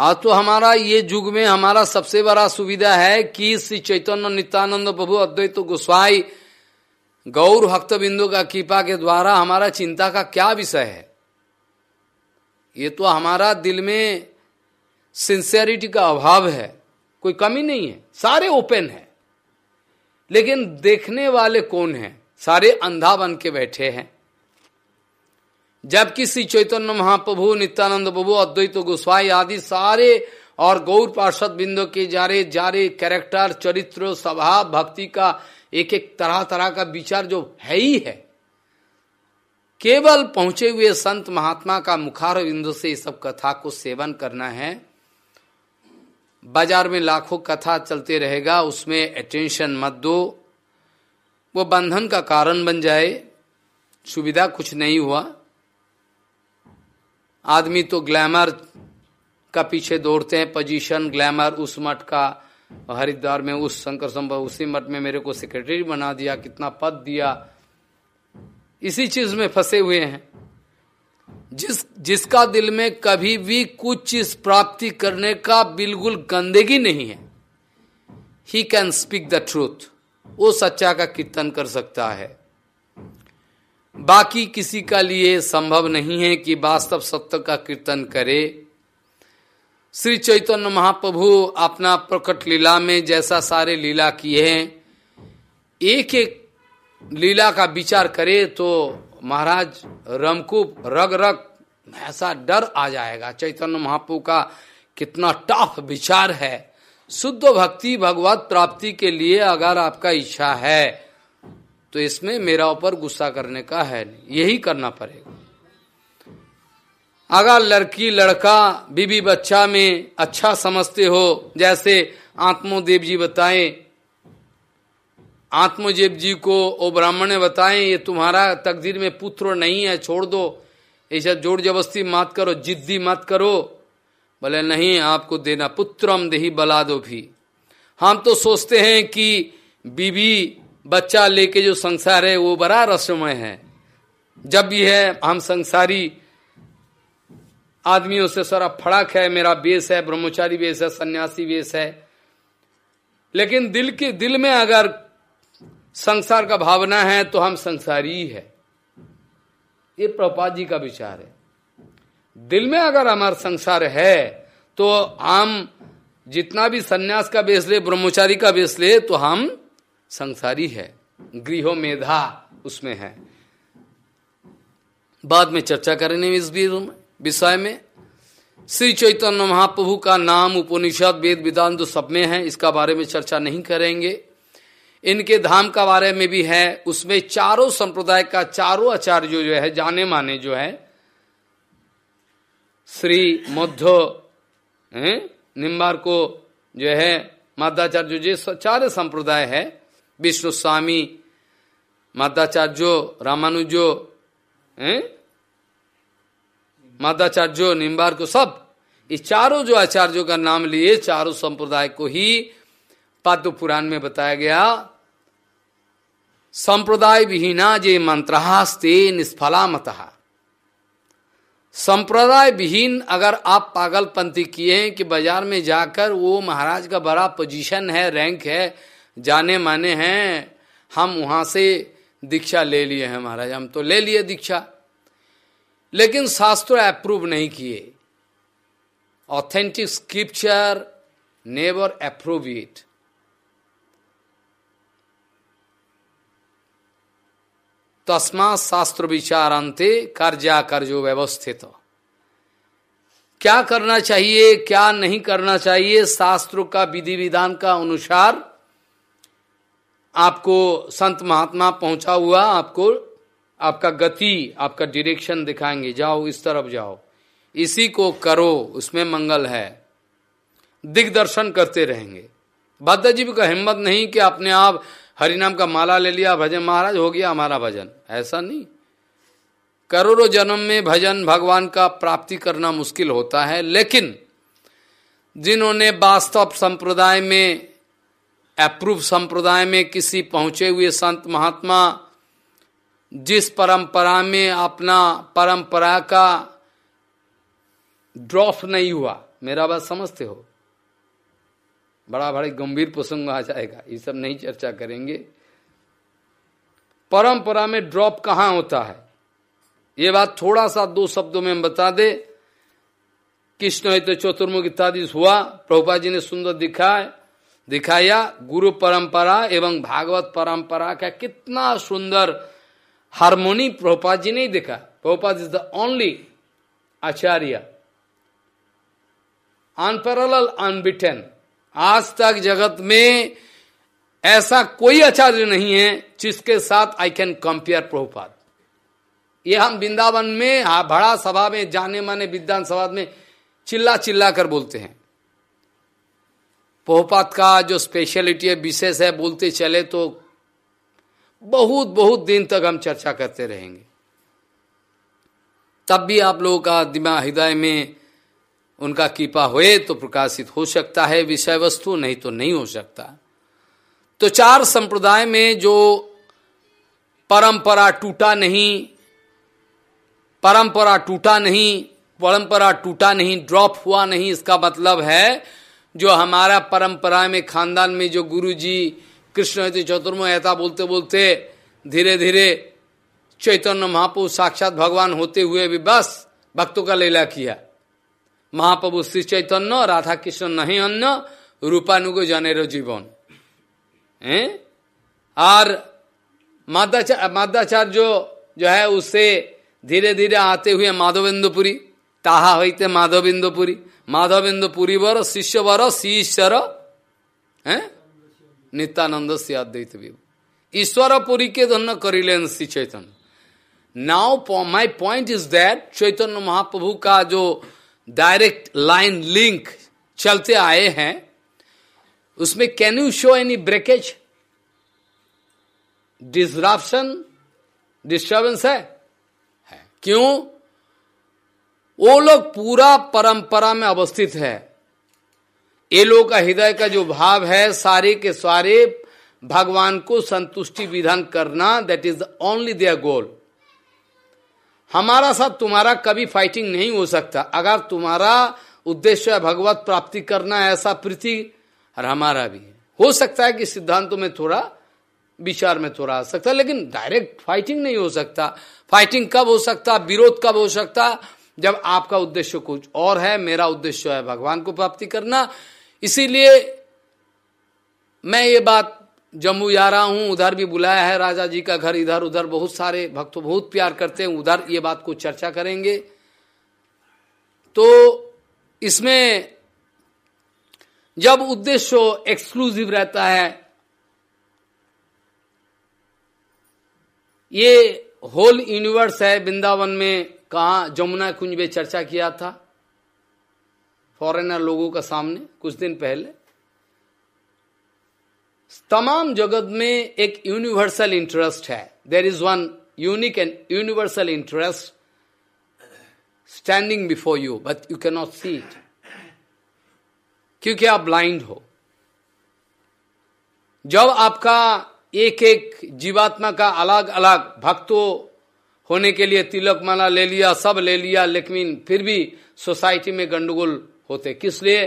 आज तो हमारा ये युग में हमारा सबसे बड़ा सुविधा है कि श्री चैतन्य नित्यानंद प्रभु अद्वैत गोस्वाई गौर भक्त बिंदु का कृपा के द्वारा हमारा चिंता का क्या विषय है? ये तो हमारा दिल में सिंसियरिटी का अभाव है। कोई कमी नहीं है। सारे ओपन है। लेकिन देखने वाले कौन हैं? सारे अंधा बन के बैठे हैं। जबकि श्री चैतन्य महाप्रभु, नित्यानंद प्रभु, अद्वैत गोस्वाई आदि सारे और गौर पार्षद बिंदु के जारे जारे कैरेक्टर चरित्र, स्वभाव, भक्ति का एक एक तरह तरह का विचार जो है ही है। केवल पहुँचे हुए संत महात्मा का मुखार बिंदु से इस सब कथा को सेवन करना है। बाज़ार में लाखों कथा चलते रहेगा, उसमें अटेंशन मत दो। वो बंधन का कारण बन जाए, सुविधा कुछ नहीं हुआ। आदमी तो ग्लैमर का पीछे दौड़ते हैं पोजीशन ग्लैमर उस मठ का, हरिद्वार में उस शंकर संभव, उसी मठ में मेरे को सेक्रेटरी बना दिया, कितना पद दिया। इसी चीज़ में फंसे हुए हैं। जिस, जिसका दिल में कभी भी कुछ चीज़ प्राप्ति करने का बिल्कुल गंदगी नहीं है he can speak the truth वो सच्चा का कीर्तन कर सकता है। बाकी किसी का लिए संभव नहीं है कि वास्तव सत्य का कीर्तन करे। श्री चैतन्य महाप्रभु अपना प्रकट लीला में जैसा सारे लीला किए हैं एक एक लीला का विचार करे तो महाराज रमकूप रग रग ऐसा डर आ जाएगा। चैतन्य महाप्रभु का कितना टफ विचार है। शुद्ध भक्ति भगवत प्राप्ति के लिए अगर आपका इच्छा है तो इसमें मेरा ऊपर गुस्सा करने का है नहीं। यही करना पड़ेगा। अगर लड़की, लड़का बीबी बच्चा में अच्छा समझते हो, जैसे आत्मोदेव जी बताए आत्मजेव जी को, ओ ब्राह्मण ने बताएँ, ये तुम्हारा तकदीर में पुत्र नहीं है, छोड़ दो। ऐसा ज़ोर जबरस्ती मत करो, जिद्दी मत करो। बोले, नहीं, आपको देना पुत्रम देही बला दो भी। हम तो सोचते हैं कि बीबी बच्चा लेके जो संसार है, वो बड़ा रसमय है। जब भी है हम संसारी आदमियों से सारा फड़क है, मेरा बेस है, ब्रह्मचारी बेस है, सन्यासी बेस है। लेकिन दिल के दिल में अगर संसार का भावना है तो हम संसारी है ये प्रपात जी का विचार है। दिल में अगर हमारा संसार है तो हम जितना भी सन्यास का बेस ले, ब्रह्मचारी का बेस ले तो हम संसारी है गृह मेधा उसमें है। बाद में चर्चा करेंगे इस विषय में। श्री चैतन्य महाप्रभु का नाम उपनिषद वेद विदान सब में है इसका बारे में चर्चा नहीं करेंगे। इनके धाम का बारे में भी है उसमें चारों संप्रदाय का चारों आचार्य जो, जो है जाने माने जो है श्री मध्य निम्बार को जो है मादाचार्य जो चार संप्रदाय है विष्णु स्वामी मादाचार्यो रामानुजो मादाचार्यो निम्बार को सब इस चारों जो आचार्यों का नाम लिए चारों संप्रदाय को ही पद्म पुराण में बताया गया, संप्रदाय विहीना जे मंत्रहास्ते निष्फला मत संप्रदाय विहीन अगर आप पागलपंथी किए हैं कि बाज़ार में जाकर वो महाराज का बड़ा पोजीशन है रैंक है जाने माने हैं, हम वहाँ से दीक्षा ले लिए हैं महाराज। हम तो ले लिए दीक्षा, लेकिन शास्त्र अप्रूव नहीं किए। Authentic scripture never approve it तस्मा शास्त्र विचार विचारांते कर्जा कर्जो व्यवस्थित। क्या करना चाहिए, क्या नहीं करना चाहिए, शास्त्रों का विधि विधान का अनुसार आपको संत महात्मा पहुँचा हुआ, आपको, आपका गति, आपका डिरेक्शन दिखाएँगे। जाओ, इस तरफ़ जाओ। इसी को करो, उसमें मंगल है। दिग्दर्शन करते रहेंगे। बद्ध जीव का हिम्मत नहीं कि अपने आप हरिनाम का माला ले लिया, भजन, महाराज, हो गया हमारा भजन। ऐसा नहीं। करोड़ों जन्म में भजन भगवान का प्राप्ति करना मुश्किल होता है, लेकिन जिन्होंने वास्तव संप्रदाय में अप्रूव संप्रदाय में किसी पहुँचे हुए संत महात्मा जिस परंपरा में अपना परंपरा का ड्रॉप नहीं हुआ मेरा बात समझते हो बड़ा बड़ा गंभीर प्रसंग आ जाएगा ये सब नहीं चर्चा करेंगे परंपरा में ड्रॉप कहाँ होता है ये बात थोड़ा सा दो शब्दों में बता दे कृष्ण है तो चतुर्मुख इत्यादि हुआ प्रभुपा जी ने सुंदर दिखाया दिखाया, गुरु परंपरा एवं भागवत परंपरा का कितना सुंदर हारमोनी प्रभुपा जी ने देखा। Prabhupada is the only acharya. Unparalleled unbeaten आज तक जगत में ऐसा कोई आचार्य नहीं है जिसके साथ आई कैन कंपेयर प्रभुपाद। ये हम वृंदावन में भड़ा सभा में जाने माने विद्वान सभा में चिल्ला चिल्ला कर बोलते हैं। पोहपात का जो स्पेशलिटी है, विशेष है, बोलते चले तो बहुत बहुत दिन तक हम चर्चा करते रहेंगे। तब भी आप लोगों का दिमाग, हृदय में उनका कृपा हुए तो प्रकाशित हो सकता है विषय वस्तु नहीं तो नहीं हो सकता। तो चार संप्रदाय में जो परंपरा टूटा नहीं, परंपरा टूटा नहीं, परंपरा टूटा नहीं ड्रॉप हुआ नहीं, इसका मतलब है जो हमारा परंपरा में, खानदान में जो गुरु जी कृष्ण चतुर्म ऐसा बोलते बोलते धीरे धीरे चैतन्य महापुरुष साक्षात भगवान होते हुए भी बस भक्तों का लीला किया। महाप्रभु श्री चैतन्य, राधा कृष्ण नहीं अन्न रूपानुगो रो जीवन। है? और मादाचार्य जो जो है उससे धीरे धीरे आते हुए माधवेंद्रपुरी, ताहा होते माधवेंद्रपुरी। माधवेंद्रपुरी वर शिष्य वर शीश्वर है? नित्यानंद से अद्वैत ईश्वर पुरी के धन्य करिलेन Shri Chaitanya. Now my point is that Chaitanya Mahaprabhu का जो डायरेक्ट लाइन लिंक चलते आए हैं, उसमें can you show any breakage disruption disturbance है। क्यों? वो लोग पूरा परंपरा में अवस्थित है। ये लोग का हृदय का जो भाव है, सारे के सारे भगवान को संतुष्टि विधान करना that is only their goal हमारा साथ तुम्हारा कभी फाइटिंग नहीं हो सकता। अगर तुम्हारा उद्देश्य है भगवत प्राप्ति करना, ऐसा प्रीति, और हमारा भी। है हो सकता है कि सिद्धांतों में थोड़ा, विचार में थोड़ा आ सकता है लेकिन डायरेक्ट फाइटिंग नहीं हो सकता। फाइटिंग कब हो सकता? विरोध कब हो सकता? जब आपका उद्देश्य कुछ और है, मेरा उद्देश्य है भगवान को प्राप्ति करना। इसीलिए मैं ये बात जम्मू जा रहा हूँ, उधर भी बुलाया है राजा जी का घर इधर, उधर बहुत सारे भक्त बहुत प्यार करते हैं, उधर ये बात को चर्चा करेंगे। तो इसमें जब उद्देश्य एक्सक्लूसिव रहता है, ये होल यूनिवर्स है, वृंदावन में कहा जमुना कुंज में चर्चा किया था? फॉरेनर लोगों का सामने, कुछ दिन पहले। तमाम जगत में एक यूनिवर्सल इंटरेस्ट है। There is one unique and universal interest standing before you but you can not see it क्योंकि आप ब्लाइंड हो। जब आपका एक एक जीवात्मा का अलग अलग भक्तों होने के लिए तिलक माला ले लिया, सब ले लिया, लेकिन फिर भी सोसाइटी में गंडगोल होते। किस लिए?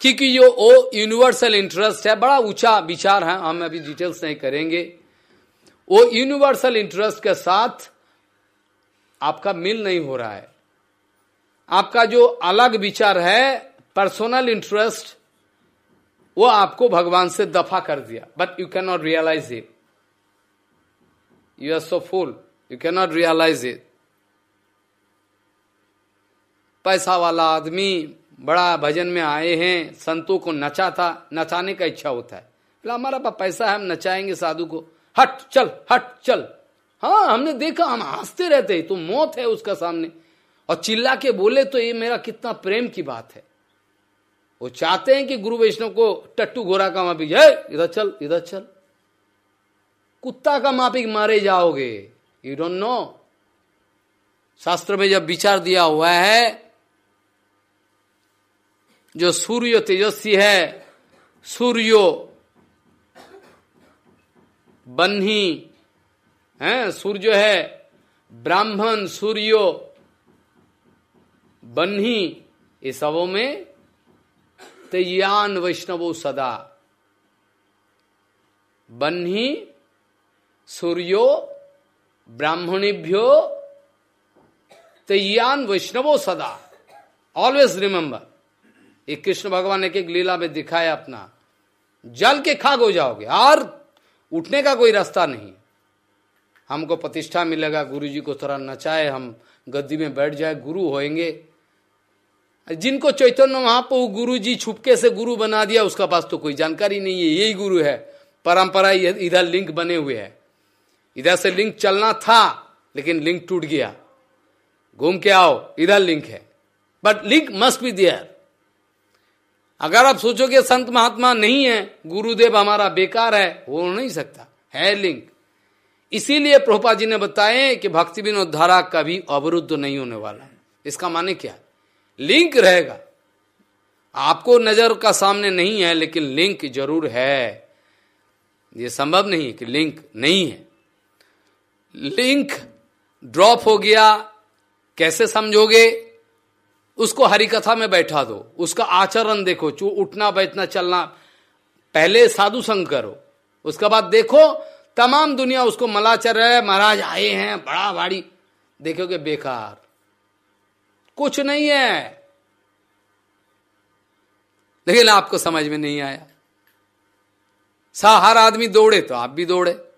क्योंकि जो ओ यूनिवर्सल इंटरेस्ट है, बड़ा ऊँचा विचार है, हम अभी डिटेल्स नहीं करेंगे। वो यूनिवर्सल इंटरेस्ट के साथ आपका मिल नहीं हो रहा है। आपका जो अलग विचार है पर्सनल इंटरेस्ट वो आपको भगवान से दफ़ा कर दिया। But you can not realise it you are so full you can not realise it पैसा वाला आदमी बड़ा भजन में आए हैं, संतों को नचा था नचाने का इच्छा होता है। बोला, हमारा पास पैसा है, हम नचाएँगे साधु को। हट, चल हट, चल। हाँ हमने देखा, हम हँसते रहते तो मौत है उसका सामने। और चिल्ला के बोले तो ये मेरा कितना प्रेम की बात है। वो चाहते हैं कि गुरु वैष्णव को टट्टू घोड़ा का माफिक इधर चल इधर चल। कुत्ता का माफिक मारे जाओगे। यू डोंट नो शास्त्र में जब विचार दिया हुआ है, जो सूर्य तेजस्वी है, सूर्यो बन्ही, है, सूर्य है, ब्राह्मण, सूर्यो बन्ही, ये सबों में तेयान वैष्णवो सदा। बन्ही, सूर्यो ब्राह्मणेभ्यो तेयान वैष्णवो सदा। ऑलवेज रिमेंबर एक कृष्ण भगवान ने एक लीला में दिखाया अपना। जल के खाग हो जाओगे, और उठने का कोई रास्ता नहीं। हमको प्रतिष्ठा मिलेगा गुरु जी को थोड़ा नचाए, हम गद्दी में बैठ जाए, गुरु होएँगे। जिनको चैतन्य महाप्रभु गुरु जी छुपके से गुरु बना दिया, उसका पास तो कोई जानकारी नहीं है, यही गुरु है। परंपरा इधर लिंक बने हुए है। इधर से लिंक चलना था, लेकिन लिंक टूट गया। घूम के आओ, इधर लिंक है। But link must be there अगर आप सोचोगे संत महात्मा नहीं है, गुरुदेव हमारा बेकार है हो नहीं सकता। है लिंक इसीलिए प्रभुपा जी ने बताए कि भक्ति विनोधारा कभी अवरुद्ध नहीं होने वाला इसका माने क्या? लिंक रहेगा। आपको नज़र का सामने नहीं है, लेकिन लिंक ज़रूर है। ये संभव नहीं है कि लिंक नहीं है। लिंक ड्रॉप हो गया, कैसे समझोगे? उसको हरि कथा में बैठा दो, उसका आचरण देखो, चू उठना, बैठना, चलना। पहले साधु संग करो, उसके बाद देखो, तमाम दुनिया उसको मलाचर है, महाराज आए हैं, बड़ा भारी देखोगे, बेकार। कुछ नहीं है। लेकिन आपको समझ में नहीं आया। सा, हर आदमी दौड़े तो आप भी दौड़े।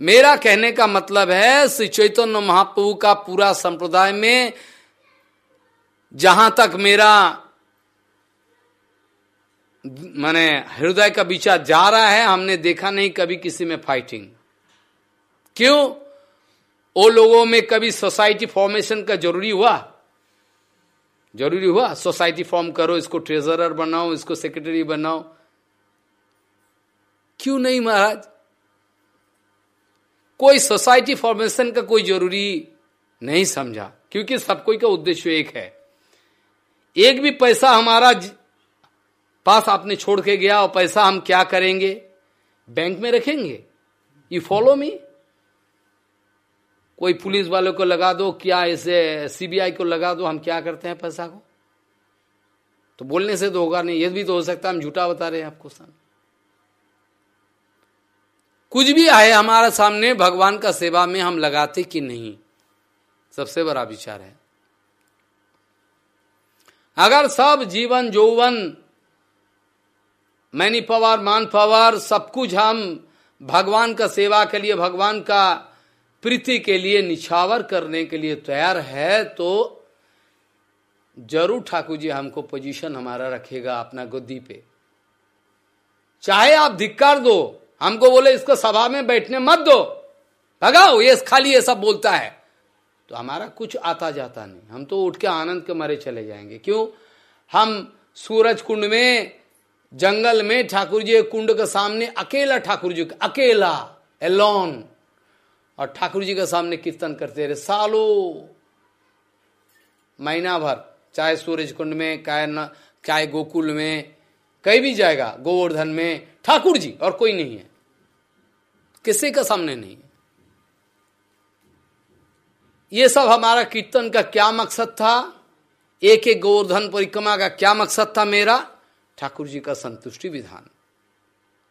मेरा कहने का मतलब है, श्री चैतन्य महाप्रभु का पूरा संप्रदाय में, जहाँ तक मेरा माने हृदय का विचार जा रहा है, हमने देखा नहीं कभी किसी में फाइटिंग क्यों? वो लोगों में कभी सोसाइटी फॉर्मेशन का ज़रूरी हुआ? ज़रूरी हुआ? सोसाइटी फॉर्म करो, इसको ट्रेजरर बनाओ, इसको सेक्रेटरी बनाओ। क्यों नहीं महाराज? कोई सोसाइटी फॉर्मेशन का कोई ज़रूरी नहीं समझा, क्योंकि सब कोई का उद्देश्य एक है। एक भी पैसा हमारा पास आपने छोड़ के गया, और पैसा हम क्या करेंगे? बैंक में रखेंगे? यू फॉलो मी कोई पुलिस वालों को लगा दो, क्या इसे सीबीआई को लगा दो, हम क्या करते हैं पैसा को? तो बोलने से तो होगा नहीं, ये भी तो हो सकता है हम झूठा बता रहे हैं आपको सामने। कुछ भी आए हमारे सामने भगवान का सेवा में हम लगाते कि नहीं? सबसे बड़ा विचार है। अगर सब जीवन जौवन मैनी पावर, मान पावर, सब कुछ हम भगवान का सेवा के लिए, भगवान का प्रीति के लिए, निछावर करने के लिए तैयार है तो ज़रूर ठाकुर जी हमको पोजीशन हमारा रखेगा अपना गुद्दी पे। चाहे आप धिक्कार दो हमको बोले, इसको सभा में बैठने मत दो। भगाओ, ये खाली ये सब बोलता है। तो हमारा कुछ आता जाता नहीं। हम तो उठ के आनंद के मारे चले जाएँगे। क्यों? हम सूरज कुंड में, जंगल में, ठाकुर जी कुंड के सामने अकेला ठाकुर जी अकेला एलोन और ठाकुर जी के सामने कीर्तन करते रहे सालो। महीना भर, चाहे सूरज कुंड में, चाहे चाहे गोकुल में कहीं भी जाएगा, गोवर्धन में ठाकुर जी, और कोई नहीं है। किसी का सामने नहीं ये सब हमारा कीर्तन का क्या मकसद था? एक एक गोवर्धन परिक्रमा का क्या मकसद था मेरा? ठाकुर जी का संतुष्टि विधान।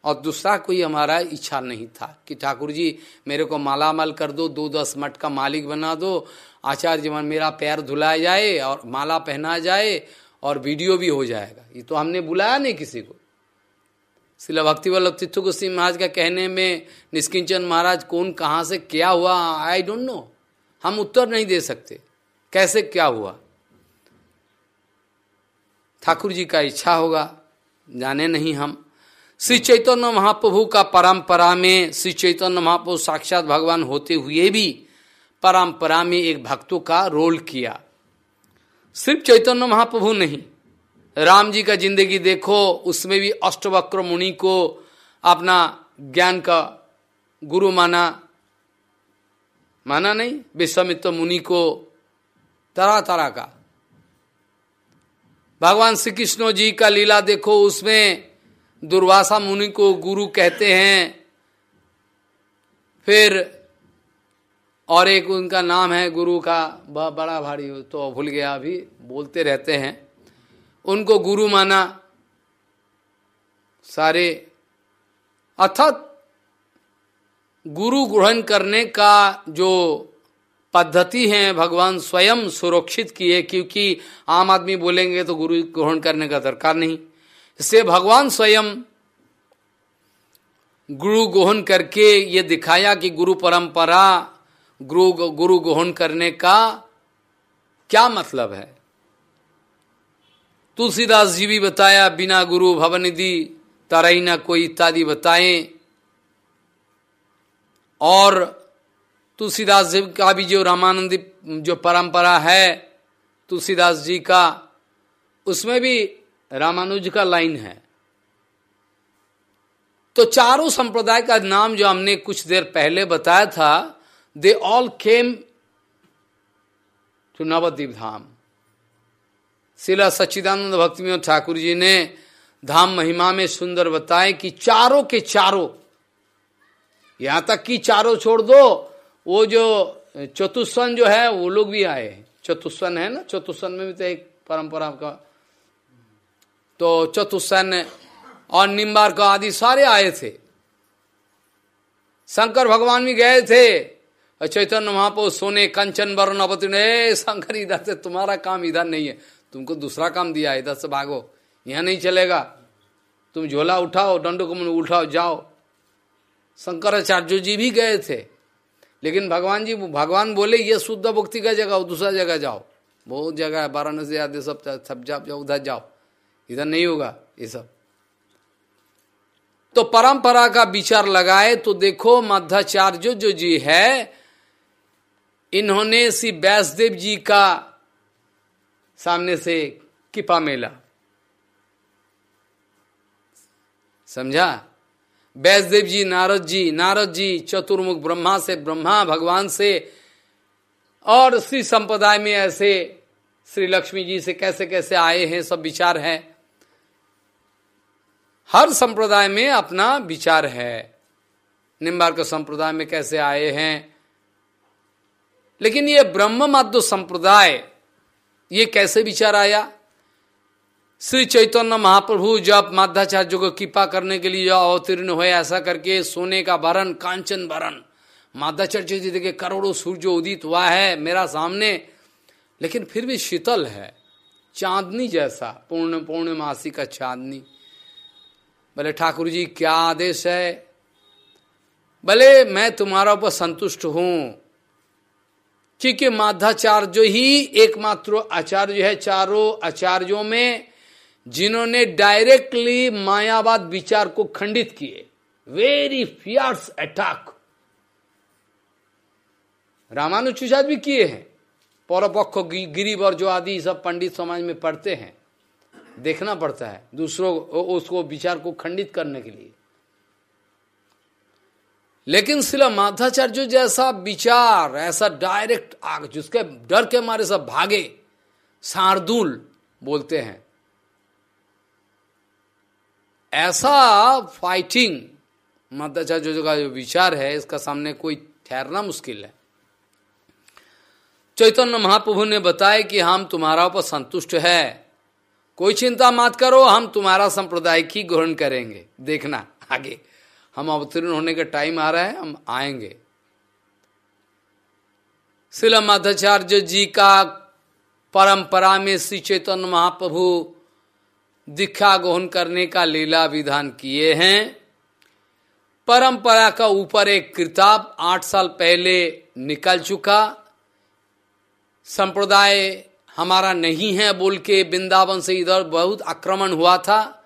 और दूसरा कोई हमारा इच्छा नहीं था कि ठाकुर जी, मेरे को मालामाल कर दो दो दस मठ का मालिक बना दो, आचार्य जीवन मेरा पैर धुलाया जाए और माला पहना जाए और वीडियो भी हो जाएगा। ये तो हमने बुलाया नहीं किसी को। शिला भक्ति वल्लभ तीर्थ गोस्वी महाराज का कहने में, निष्किंचन महाराज, कौन कहाँ से क्या हुआ आई डोंट नो हम उत्तर नहीं दे सकते। कैसे क्या हुआ? ठाकुर जी का इच्छा होगा, जाने नहीं हम। श्री चैतन्य महाप्रभु का परंपरा में, श्री चैतन्य महाप्रभु साक्षात भगवान होते हुए भी परंपरा में एक भक्तों का रोल किया। सिर्फ़ चैतन्य महाप्रभु नहीं। राम जी का ज़िंदगी देखो, उसमें भी अष्टवक्र मुनि को अपना ज्ञान का गुरु माना। माना नहीं, विश्वामित्र मुनि को तरह तरह का। भगवान श्री कृष्ण जी का लीला देखो, उसमें दुर्वासा मुनि को गुरु कहते हैं। फिर और एक उनका नाम है गुरु का बड़ा भारी तो भूल गया, अभी बोलते रहते हैं। उनको गुरु माना सारे, अर्थात गुरु ग्रहण करने का जो पद्धति है, भगवान स्वयं सुरक्षित किए, क्योंकि आम आदमी बोलेंगे तो गुरु ग्रहण करने का दरकार नहीं। इससे भगवान स्वयं गुरु ग्रहण करके ये दिखाया कि गुरु परंपरा गुरु गुरु ग्रहण करने का क्या मतलब है? तुलसीदास जी भी बताया, बिना गुरु भवनिधि तरई ना कोई इत्यादि बताए। और तुलसीदास जी का भी जो रामानंदी जो परंपरा है तुलसीदास जी का, उसमें भी रामानुज का लाइन है। तो चारों संप्रदाय का नाम जो हमने कुछ देर पहले बताया था they all came to Navadwip Dham शिला सच्चिदानंद भक्ति में ठाकुर जी ने धाम महिमा में सुंदर बताए कि चारों के चारों यहाँ तक कि चारों छोड़ दो वो जो चतुस्वन जो है वो लोग भी आए चतुस्वन है ना चतुस्वन में भी तो एक परंपरा का तो चतुस्वन और निम्बार का आदि सारे आए थे शंकर भगवान भी गए थे चैतन्य महापो सोने, कंचन, वर्ण अवतीर्ण शंकर इधर से, तुम्हारा काम इधर नहीं है। तुमको दूसरा काम दिया इधर से भागो। यहाँ नहीं चलेगा। तुम झोला उठाओ दंडो को उठाओ, जाओ। शंकराचार्य जी भी गए थे। लेकिन भगवान जी, भगवान बोले, ये शुद्ध भक्ति का जगह दूसरा जगह जाओ। बहुत जगह है, वाराणसी आदि सब सब जाओ, उधर जाओ। इधर नहीं होगा, ये सब। तो परंपरा का विचार लगाए तो देखो मध्याचार्य जो जी है इन्होंने श्री व्यासदेव जी का सामने से किपा मेला। समझा? वैसदेव जी, नारद जी नारद जी, चतुर्मुख ब्रह्मा से ब्रह्मा, भगवान से, और श्री संप्रदाय में ऐसे श्री लक्ष्मी जी से कैसे कैसे आए हैं, सब विचार है। हर संप्रदाय में अपना विचार है। निम्बार्क संप्रदाय में कैसे आए हैं लेकिन ये ब्रह्म माध्य संप्रदाय, ये कैसे विचार आया? श्री चैतन्य महाप्रभु जब माध्याचार्य को कृपा करने के लिए अवतीर्ण हुए, ऐसा करके सोने का वरण कांचन वरण माध्याचार्य जी देखे करोड़ों सूर्य उदित हुआ है मेरा सामने, लेकिन फिर भी शीतल है। चांदनी जैसा, पूर्ण पूर्णमासी का चांदनी। बोले, ठाकुर जी, क्या आदेश है? भले मैं तुम्हारा ऊपर संतुष्ट हूँ। क्योंकि माध्याचार्य ही एकमात्र आचार्य है चारों आचार्यों में, जिन्होंने डायरेक्टली मायावाद विचार को खंडित किए। वेरी फियर्स अटैक रामानुचार्य भी किए हैं। पौरपक्ष गिरिवर जो आदि सब पंडित समाज में पढ़ते हैं। देखना पड़ता है दूसरों उसको विचार को खंडित करने के लिए। लेकिन शिला माधाचार्य जैसा विचार, ऐसा डायरेक्ट आग, जिसके डर के मारे सब भागे, शार्दुल बोलते हैं। ऐसा फाइटिंग माधाचार्य का जो विचार है, इसका सामने कोई ठहरना मुश्किल है। चैतन्य महाप्रभु ने बताया कि हम तुम्हारा ऊपर संतुष्ट है। कोई चिंता मत करो, हम तुम्हारा संप्रदाय की ग्रहण करेंगे। देखना, आगे। हम अवतीर्ण होने का टाइम आ रहा है, हम आएँगे। शिल मध्याचार्य जी का परंपरा में श्री चैतन्य महाप्रभु दीक्षा ग्रहण करने का लीला विधान किए हैं। परंपरा का ऊपर एक किताब आठ साल पहले निकल चुका। संप्रदाय हमारा नहीं है बोल के वृंदावन से इधर बहुत आक्रमण हुआ था।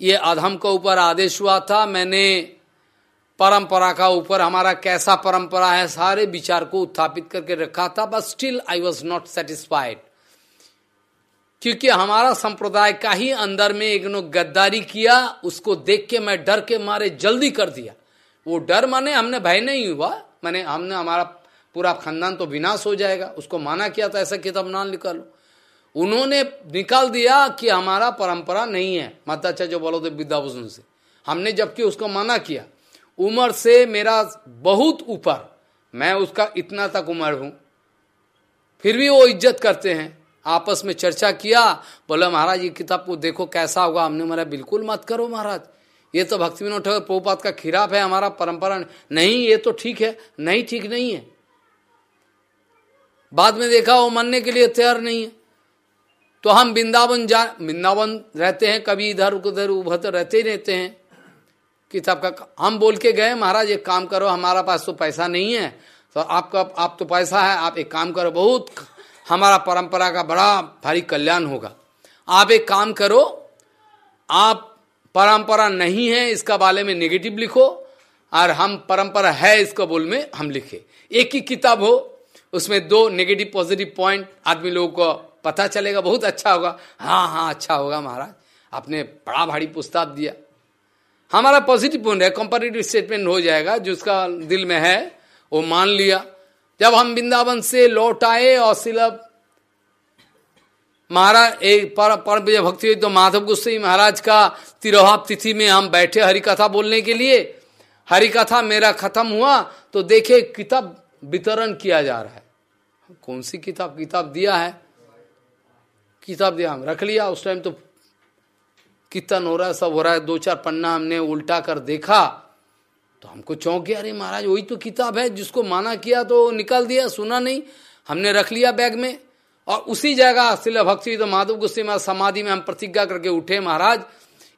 ये अधम के ऊपर आदेश हुआ था, मैंने परंपरा का ऊपर, हमारा कैसा परंपरा है, सारे विचार को उत्थापित करके रखा था but still I was not satisfied क्योंकि हमारा संप्रदाय का ही अंदर में एक नो गद्दारी किया, उसको देख के मैं डर के मारे जल्दी कर दिया। वो डर माने हमने भय नहीं हुआ, मैंने हमने हमारा पूरा खानदान तो विनाश हो जाएगा, उसको माना किया था, ऐसा किताब ना निकालो उन्होंने निकाल दिया कि हमारा परंपरा नहीं है। माता जो बोलो तो विद्याभूषण से। हमने जबकि उसको माना किया। उम्र से मेरा बहुत ऊपर। मैं उसका इतना तक उम्र हूँ। फिर भी वो इज़्ज़त करते हैं। आपस में चर्चा किया। बोले, महाराज, ये किताब को देखो कैसा होगा। हमने मेरा बिल्कुल मत करो महाराज। ये तो भक्ति विनोद ठाकुर पोपात का खिलाफ है हमारा परंपरा। नहीं, ये तो ठीक है। नहीं, ठीक नहीं है। बाद में देखा, वो मानने के लिए तैयार नहीं है। तो हम वृंदावन जा, वृंदावन रहते हैं, कभी इधर, उधर, उभर रहते ही रहते हैं। किताब का, हम बोल के गए, महाराज, एक काम करो, हमारा पास तो पैसा नहीं है। तो आपका, आप तो पैसा है, आप एक काम करो, बहुत हमारा परंपरा का बड़ा भारी कल्याण होगा। आप एक काम करो, आप परंपरा नहीं है, इसका बारे में नेगेटिव लिखो, और हम परंपरा है, इसका बोल में हम लिखे। एक ही किताब हो, उसमें दो नेगेटिव पॉजिटिव पॉइंट आदमी लोगों को पता चलेगा, बहुत अच्छा होगा। हाँ हाँ अच्छा होगा महाराज। आपने बड़ा भारी पुस्तक दिया। हमारा पॉजिटिव पॉइंट है कंपेरेटिव स्टेटमेंट हो जाएगा जो उसका दिल में है, वो मान लिया। जब हम वृंदावन से लौट आए और सिलब महाराज, एक पर पर भक्ति हुई तो माधव गुस्से महाराज का तिरोहा तिथि में हम बैठे हरि कथा बोलने के लिए। हरि कथा मेरा खत्म हुआ तो देखे किताब वितरण किया जा रहा है। कौन सी किताब किताब दिया है? किताब दिया, हम रख लिया। उस टाइम तो कीर्तन हो रहा है सब हो रहा है, दो चार पन्ना हमने उल्टा कर देखा। तो हमको चौंक गया, अरे महाराज, वही तो किताब है जिसको माना किया तो निकाल दिया, सुना नहीं। हमने रख लिया बैग में। और उसी जगह शिल भक्ति तो माधव गुस्से में, समाधि में हम प्रतिज्ञा करके उठे, महाराज,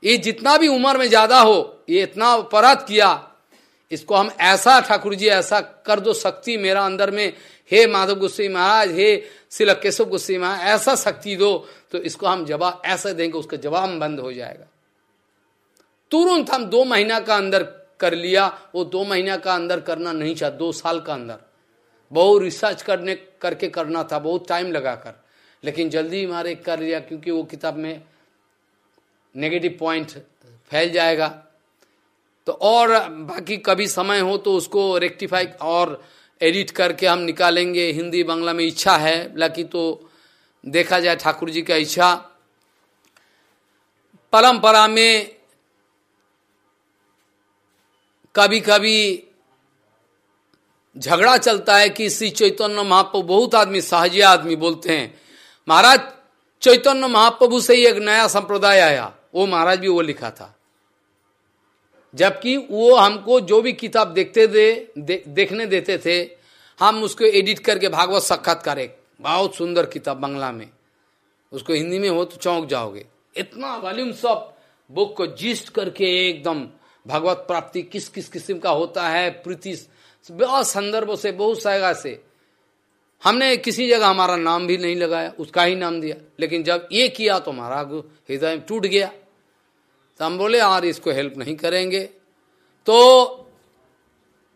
ये जितना भी उम्र में ज़्यादा हो, ये इतना अपराध किया। इसको हम ऐसा ठाकुर जी, ऐसा कर दो, शक्ति मेरा अंदर में हे माधव गुस्से महाराज हे शिल केशव गुस्से महाराज ऐसा शक्ति दो तो इसको हम जवाब, ऐसा देंगे उसका जवाब बंद हो जाएगा। तुरंत हम दो महीना का अंदर कर लिया, वो दो महीना का अंदर करना नहीं चाह, दो साल का अंदर। बहुत रिसर्च करने, करके करना था, बहुत टाइम लगाकर। लेकिन जल्दी हमारे कर लिया, क्योंकि वो किताब में नेगेटिव पॉइंट फैल जाएगा। तो और बाकी कभी समय हो तो उसको रेक्टिफाई और एडिट करके हम निकालेंगे। हिंदी, बांग्ला में इच्छा है बाकी तो देखा जाए ठाकुर जी का इच्छा। परंपरा में कभी कभी झगड़ा चलता है कि श्री चैतन्य महाप्रभु, बहुत आदमी सहजे आदमी बोलते हैं, महाराज, चैतन्य महाप्रभु से ही एक नया संप्रदाय आया। वो महाराज भी वो लिखा था। जबकि वो हमको जो भी किताब देखते थे दे, देखने देते थे हम उसको एडिट करके भागवत साक्षात्कार एक बहुत सुंदर किताब बंगला में। उसको हिंदी में हो तो चौंक जाओगे। इतना वॉल्यूम सब बुक को जिस्ट करके एकदम भगवत प्राप्ति किस किस किस्म का होता है प्रीति बहुत संदर्भों से बहुत सायगा से। हमने किसी जगह हमारा नाम भी नहीं लगाया उसका ही नाम दिया। लेकिन जब ये किया तो हमारा हृदय टूट गया। तो हम बोले यार इसको हेल्प नहीं करेंगे। तो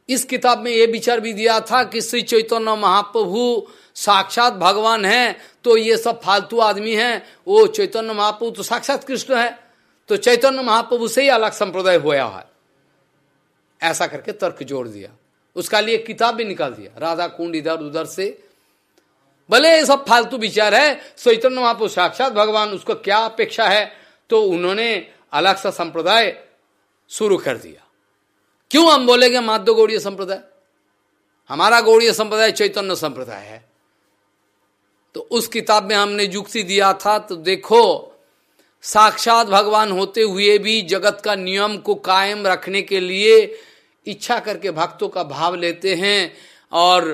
इस किताब में ये विचार भी दिया था कि श्री चैतन्य महाप्रभु साक्षात भगवान है तो ये सब फालतू आदमी हैं। वो चैतन्य महाप्रभु तो साक्षात कृष्ण है। तो चैतन्य महाप्रभु से ही अलग संप्रदाय हुआ है। ऐसा करके तर्क जोड़ दिया। उसका लिए किताब भी निकाल दिया। राधा कुंड इधर उधर से। भले ये सब फालतू विचार है, चैतन्य महाप्रभु साक्षात भगवान, उसको क्या अपेक्षा है? तो उन्होंने अलग सा संप्रदाय शुरू कर दिया। क्यों हम बोलेंगे माध्य गौड़ीय संप्रदाय? हमारा गौड़ीय संप्रदाय चैतन्य संप्रदाय है। तो उस किताब में हमने युक्ति दिया था तो देखो, साक्षात भगवान होते हुए भी जगत का नियम को कायम रखने के लिए इच्छा करके भक्तों का भाव लेते हैं और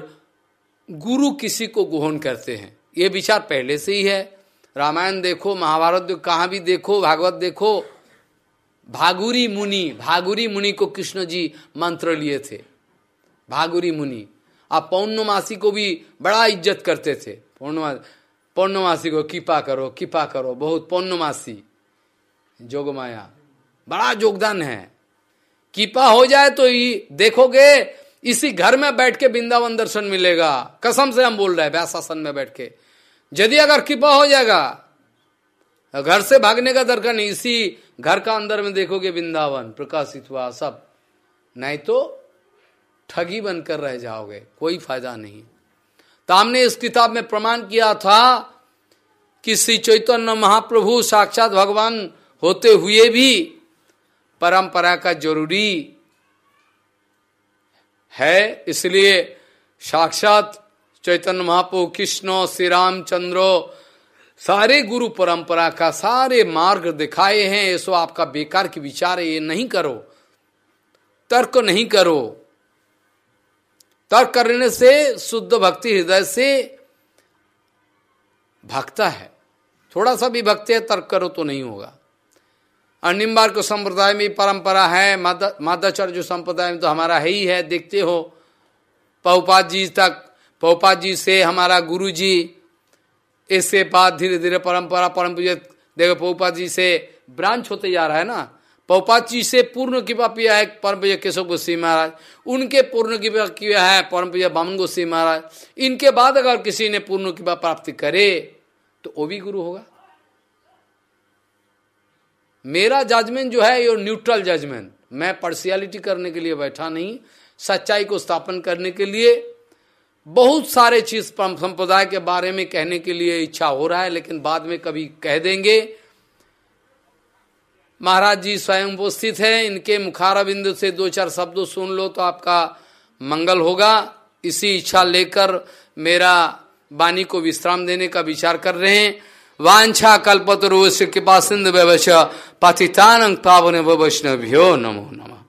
गुरु किसी को ग्रहण करते हैं। ये विचार पहले से ही है। रामायण देखो, महाभारत देखो कहाँ भी देखो, भागवत देखो भागुरी मुनि भागुरी मुनि को कृष्ण जी मंत्र लिए थे। भागुरी मुनि। आप पौर्णमासी को भी बड़ा इज़्ज़त करते थे। पौर्णमासी पौर्णमासी को कृपा करो कृपा करो, बहुत पौर्णमासी। जोगमाया, बड़ा योगदान है। कृपा हो जाए तो देखोगे, इसी घर में बैठ के वृंदावन दर्शन मिलेगा। कसम से हम बोल रहे हैं, व्यासासन में बैठ के। यदि अगर कृपा हो जाएगा, घर से भागने का दरकार नहीं, इसी घर का अंदर में देखोगे वृंदावन, प्रकाशित हुआ, सब। नहीं तो ठगी बनकर रह जाओगे, कोई फ़ायदा नहीं। तो हमने इस किताब में प्रमाण किया था कि श्री चैतन्य महाप्रभु साक्षात भगवान होते हुए भी परंपरा का ज़रूरी है। इसलिए साक्षात चैतन्य महाप्रभु कृष्ण, श्री रामचंद्रो सारे गुरु परंपरा का सारे मार्ग दिखाए हैं ये सो आपका बेकार की विचार है, ये नहीं करो। तर्क नहीं करो। तर्क करने से, शुद्ध भक्ति हृदय से भक्ता है। थोड़ा सा भी भक्ति है, तर्क करो तो नहीं होगा। और को संप्रदाय में परंपरा है मादाचार्य जो संप्रदाय में तो हमारा है ही है, देखते हो। पहुपात जी तक पहुपात जी से हमारा गुरु जी इससे बाद धीरे धीरे परंपरा, परम पूज देखो पहुपात जी से ब्रांच होते जा रहा है ना? पहुपात जी से पूर्ण कृपा पिया है परम पूजा केशव गोस्वी महाराज। उनके पूर्ण कृपा किया है परम पूजा बामन गोस्वी महाराज। इनके बाद अगर किसी ने पूर्ण कृपा प्राप्ति करे तो वो भी गुरु होगा। मेरा जजमेंट जो है, ये न्यूट्रल जजमेंट मैं पर्सियलिटी करने के लिए बैठा नहीं। सच्चाई को स्थापन करने के लिए बहुत सारे चीज़ संप्रदाय के बारे में कहने के लिए इच्छा हो रहा है, लेकिन बाद में कभी कह देंगे। महाराज जी स्वयं उपस्थित है, इनके मुखारा बिंदु से दो चार शब्दों सुन लो तो आपका मंगल होगा। इसी इच्छा लेकर मेरा वाणी को विश्राम देने का विचार कर रहे हैं। वांछा कल्पतरु कृपा सिंधु व्यवश पतितान पावन वैष्णव्यो नमो नमो।